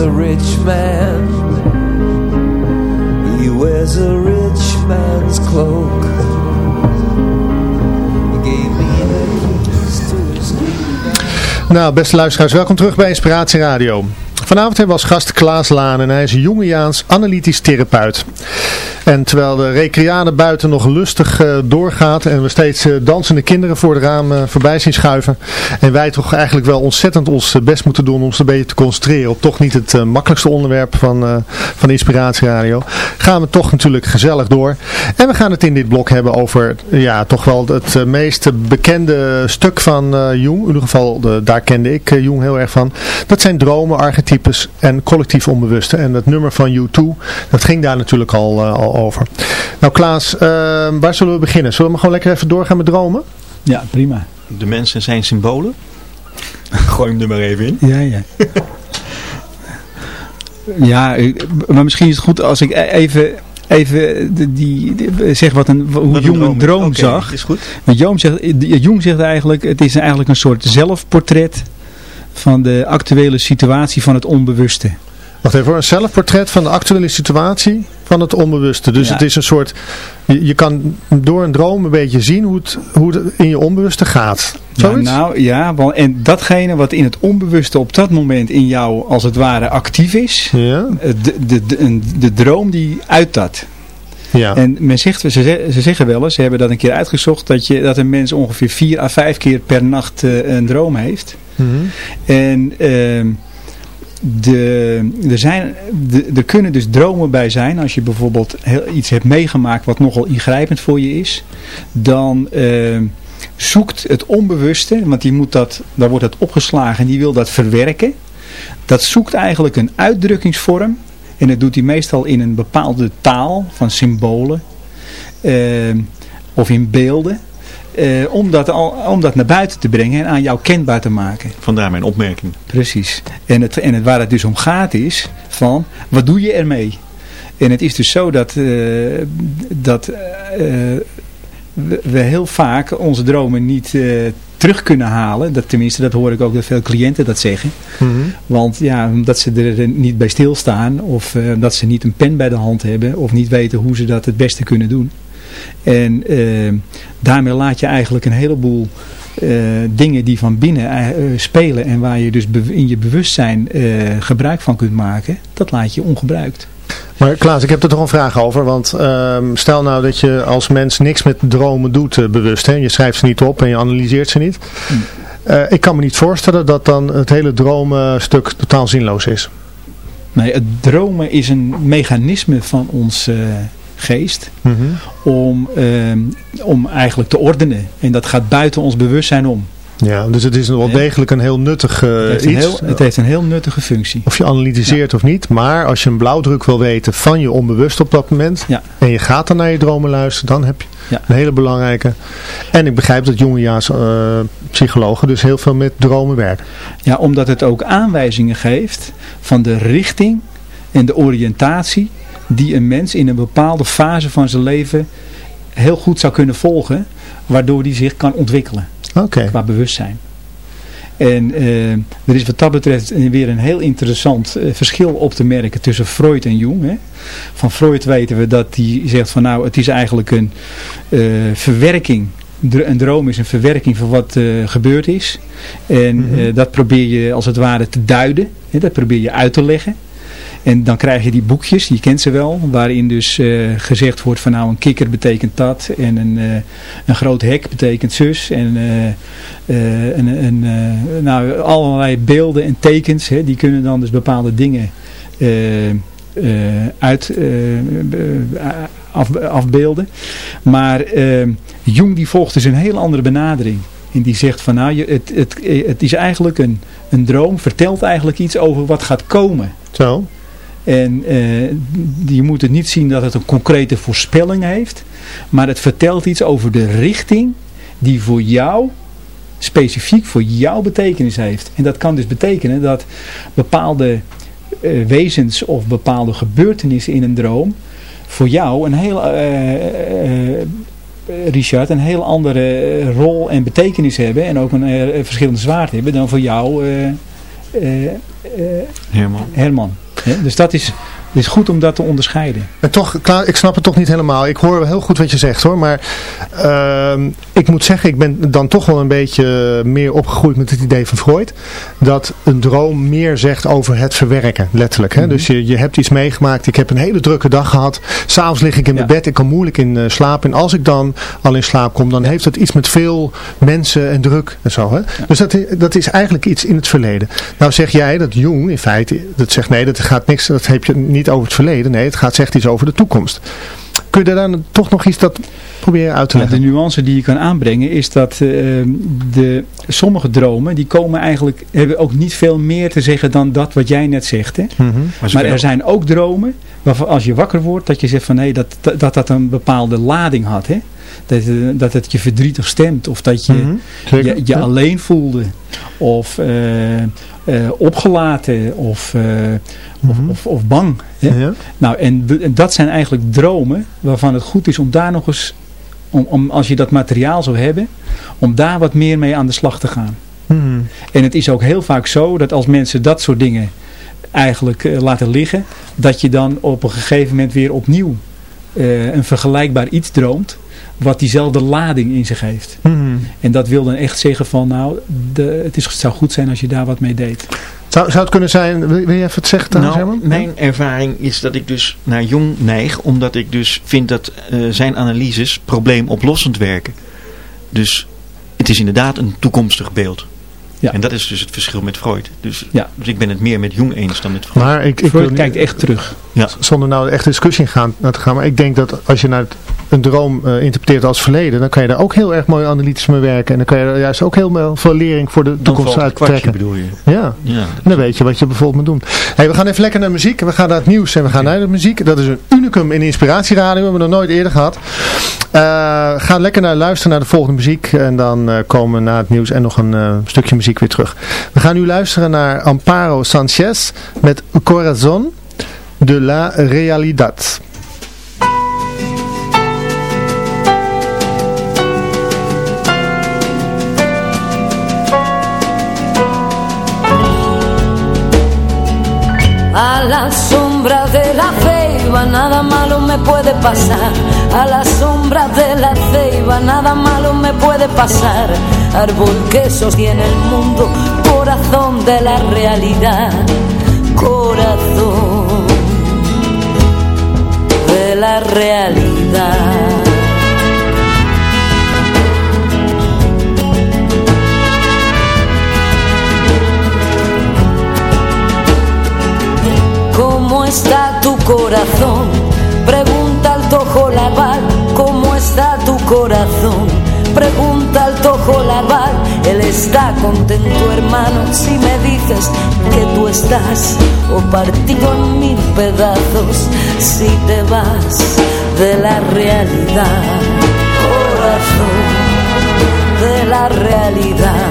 A rich man. He wears a rich man's cloak. To. Nou, beste luisteraars, welkom terug bij Inspiratie Radio. Vanavond hebben we als gast Klaas Laan en hij is een Jungiaans analytisch therapeut. En terwijl de recreade buiten nog lustig eh, doorgaat en we steeds eh, dansende kinderen voor het raam eh, voorbij zien schuiven. En wij toch eigenlijk wel ontzettend ons best moeten doen om ons een beetje te concentreren op toch niet het makkelijkste onderwerp van, van Inspiratie Radio. Gaan we toch natuurlijk gezellig door. En we gaan het in dit blok hebben over ja, toch wel het meest bekende stuk van Jung. In ieder geval, daar kende ik Jung heel erg van. Dat zijn dromen, en collectief onbewuste. En het nummer van U2, dat ging daar natuurlijk al, al over. Nou Klaas, uh, waar zullen we beginnen? Zullen we gewoon lekker even doorgaan met dromen? Ja, prima. De mensen zijn symbolen. Gooi hem er maar even in. Ja, ja. ja, maar misschien is het goed als ik e- even even die, die, zeg wat een, hoe wat Jung een droom, okay, zag. Is goed. Want Jung zegt, Jung zegt eigenlijk, het is eigenlijk een soort zelfportret van de actuele situatie van het onbewuste. Wacht even, een zelfportret van de actuele situatie van het onbewuste. Dus het is een soort, je, je, kan door een droom een beetje zien hoe het, hoe het in je onbewuste gaat. Ja, nou ja, en datgene wat in het onbewuste op dat moment in jou als het ware actief is, ja. de, de, de, de droom die uit dat. Ja. En men zegt, ze, ze zeggen wel eens, ze hebben dat een keer uitgezocht, dat, je, dat een mens ongeveer vier à vijf keer per nacht uh, een droom heeft. Mm -hmm. En... Uh, de, er, zijn, de, er kunnen dus dromen bij zijn. Als je bijvoorbeeld heel, iets hebt meegemaakt wat nogal ingrijpend voor je is. Dan uh, zoekt het onbewuste, want die moet dat, daar wordt dat opgeslagen en die wil dat verwerken. Dat zoekt eigenlijk een uitdrukkingsvorm. En dat doet hij meestal in een bepaalde taal van symbolen. Uh, of in beelden. Uh, om, dat al, om dat naar buiten te brengen en aan jou kenbaar te maken. Vandaar mijn opmerking. Precies. En, het, en het, waar het dus om gaat is van, wat doe je ermee? En het is dus zo dat, uh, dat we, we, heel vaak onze dromen niet terug kunnen halen. Dat, tenminste, dat hoor ik ook dat veel cliënten dat zeggen. Mm -hmm. Want ja, omdat ze er niet bij stilstaan of dat ze niet een pen bij de hand hebben of niet weten hoe ze dat het beste kunnen doen. En uh, daarmee laat je eigenlijk een heleboel uh, dingen die van binnen uh, spelen en waar je dus in je bewustzijn gebruik van kunt maken, dat laat je ongebruikt. Maar Klaas, ik heb er toch een vraag over, want ehm, stel nou dat je als mens niks met dromen doet bewust, hè? je schrijft ze niet op en je analyseert ze niet. Hmm. ik kan me niet voorstellen dat dan het hele dromenstuk totaal zinloos is. Nee, het dromen is een mechanisme van ons geest mm -hmm. om, uh, om eigenlijk te ordenen. En dat gaat buiten ons bewustzijn om. Ja, dus het is wel degelijk een heel nuttig uh, het iets. Heel, het heeft een heel nuttige functie. Of je analyseert ja. of niet, maar als je een blauwdruk wil weten van je onbewust op dat moment, ja. en je gaat dan naar je dromen luisteren, dan heb je ja. een hele belangrijke. En ik begrijp dat jongejaars uh, psychologen dus heel veel met dromen werken. Ja, omdat het ook aanwijzingen geeft van de richting en de oriëntatie die een mens in een bepaalde fase van zijn leven heel goed zou kunnen volgen, waardoor die zich kan ontwikkelen okay. qua bewustzijn. En uh, er is wat dat betreft weer een heel interessant uh, verschil op te merken tussen Freud en Jung. Hè. Van Freud weten we dat hij zegt van nou het is eigenlijk een uh, verwerking een droom is een verwerking van wat gebeurd is. En mm -hmm. dat probeer je als het ware te duiden. Hè, dat probeer je uit te leggen. En dan krijg je die boekjes, je kent ze wel, waarin dus uh, gezegd wordt van nou een kikker betekent dat en een, uh, een groot hek betekent zus en uh, een, een, nou, allerlei beelden en tekens, hè, die kunnen dan dus bepaalde dingen uit, af, afbeelden. Maar Jung die volgt dus een heel andere benadering. En die zegt van nou, het, het, het is eigenlijk een, een droom, vertelt eigenlijk iets over wat gaat komen. Zo. En je moet het niet zien dat het een concrete voorspelling heeft. Maar het vertelt iets over de richting die voor jou, specifiek voor jou betekenis heeft. En dat kan dus betekenen dat bepaalde uh, wezens of bepaalde gebeurtenissen in een droom voor jou een heel, uh, Richard, een heel andere rol en betekenis hebben. En ook een verschillende zwaard hebben dan voor jou eh, eh, Herman. Herman. Dus dat is, is goed om dat te onderscheiden. En toch, klaar, ik snap het toch niet helemaal. Ik hoor heel goed wat je zegt hoor. Maar ehm, ik moet zeggen, ik ben dan toch wel een beetje meer opgegroeid met het idee van Freud. Dat een droom meer zegt over het verwerken, letterlijk. Hè? Dus je, je hebt iets meegemaakt. Ik heb een hele drukke dag gehad. S'avonds lig ik in mijn bed. Ik kan moeilijk in uh, slaap. En als ik dan al in slaap kom, dan heeft dat iets met veel mensen en druk en zo. Hè? Dus dat, dat is eigenlijk iets in het verleden. Nou zeg jij dat Jung in feite, dat zegt nee, dat gaat niks, dat heb je niet over het verleden. Nee, het gaat zegt iets over de toekomst. Kun je daar dan toch nog iets dat proberen uit te leggen? de nuance die je kan aanbrengen is dat uh, de, sommige dromen, die komen eigenlijk, hebben ook niet veel meer te zeggen dan dat wat jij net zegt. Hè? Mm -hmm. Maar, maar er zijn ook dromen, waarvan als je wakker wordt, dat je zegt van nee, dat, dat, dat, dat een bepaalde lading had. Hè? Dat, dat het je verdrietig stemt. Of dat je Mhm, je, je ja. alleen voelde. Of uh, uh, opgelaten. Of, uh, of, Mhm. of, of, bang. Hè? Ja. Nou, en, en, dat zijn eigenlijk dromen waarvan het goed is om daar nog eens, om, om, als je dat materiaal zou hebben, om daar wat meer mee aan de slag te gaan. Mm. En het is ook heel vaak zo dat als mensen dat soort dingen eigenlijk laten liggen, dat je dan op een gegeven moment weer opnieuw een vergelijkbaar iets droomt wat diezelfde lading in zich heeft. Mm. En dat wil dan echt zeggen van nou, de, het, is, het zou goed zijn als je daar wat mee deed. Zou, zou het kunnen zijn, wil, wil je even het zeggen nou, Herman? Mijn ervaring is dat ik dus naar Jong neig, omdat ik dus vind dat uh, zijn analyses probleemoplossend werken. Dus het is inderdaad een toekomstig beeld. Ja. En dat is dus het verschil met Freud. Dus, ja. dus ik ben het meer met Jung eens dan met Freud. Maar ik, ik Freud kijkt echt terug. Ja. Zonder nou echt discussie gaan, naar te gaan. Maar ik denk dat als je naar het, een droom uh, interpreteert als verleden. Dan kan je daar ook heel erg mooi analytisch mee werken. En dan kan je er juist ook heel veel lering voor de toekomst uit trekken. bedoel je? Ja. ja dan weet je wat je bijvoorbeeld moet doen. Hey, we gaan even lekker naar muziek. We gaan naar het nieuws en we gaan naar de muziek. Dat is een unicum in Inspiratieradio. We hebben we nog nooit eerder gehad. Uh, ga lekker naar luisteren naar de volgende muziek. En dan uh, komen we na het nieuws en nog een stukje muziek weer terug. We gaan nu luisteren naar Amparo Sanchez met Corazon de la Realidad. A la sombra de la ceiba nada malo me puede pasar. A la sombra de la ceiba nada malo me puede pasar. Árbol que sostiene el mundo, corazón de la realidad. Corazón la realidad. ¿Cómo está tu corazón? Pregunta al tojo lavar, ¿cómo está tu corazón? Pregunta al tojo lavar, él está contento hermano si me dices que tú estás. O partido en mil pedazos si te vas de la realidad. Corazón de la realidad,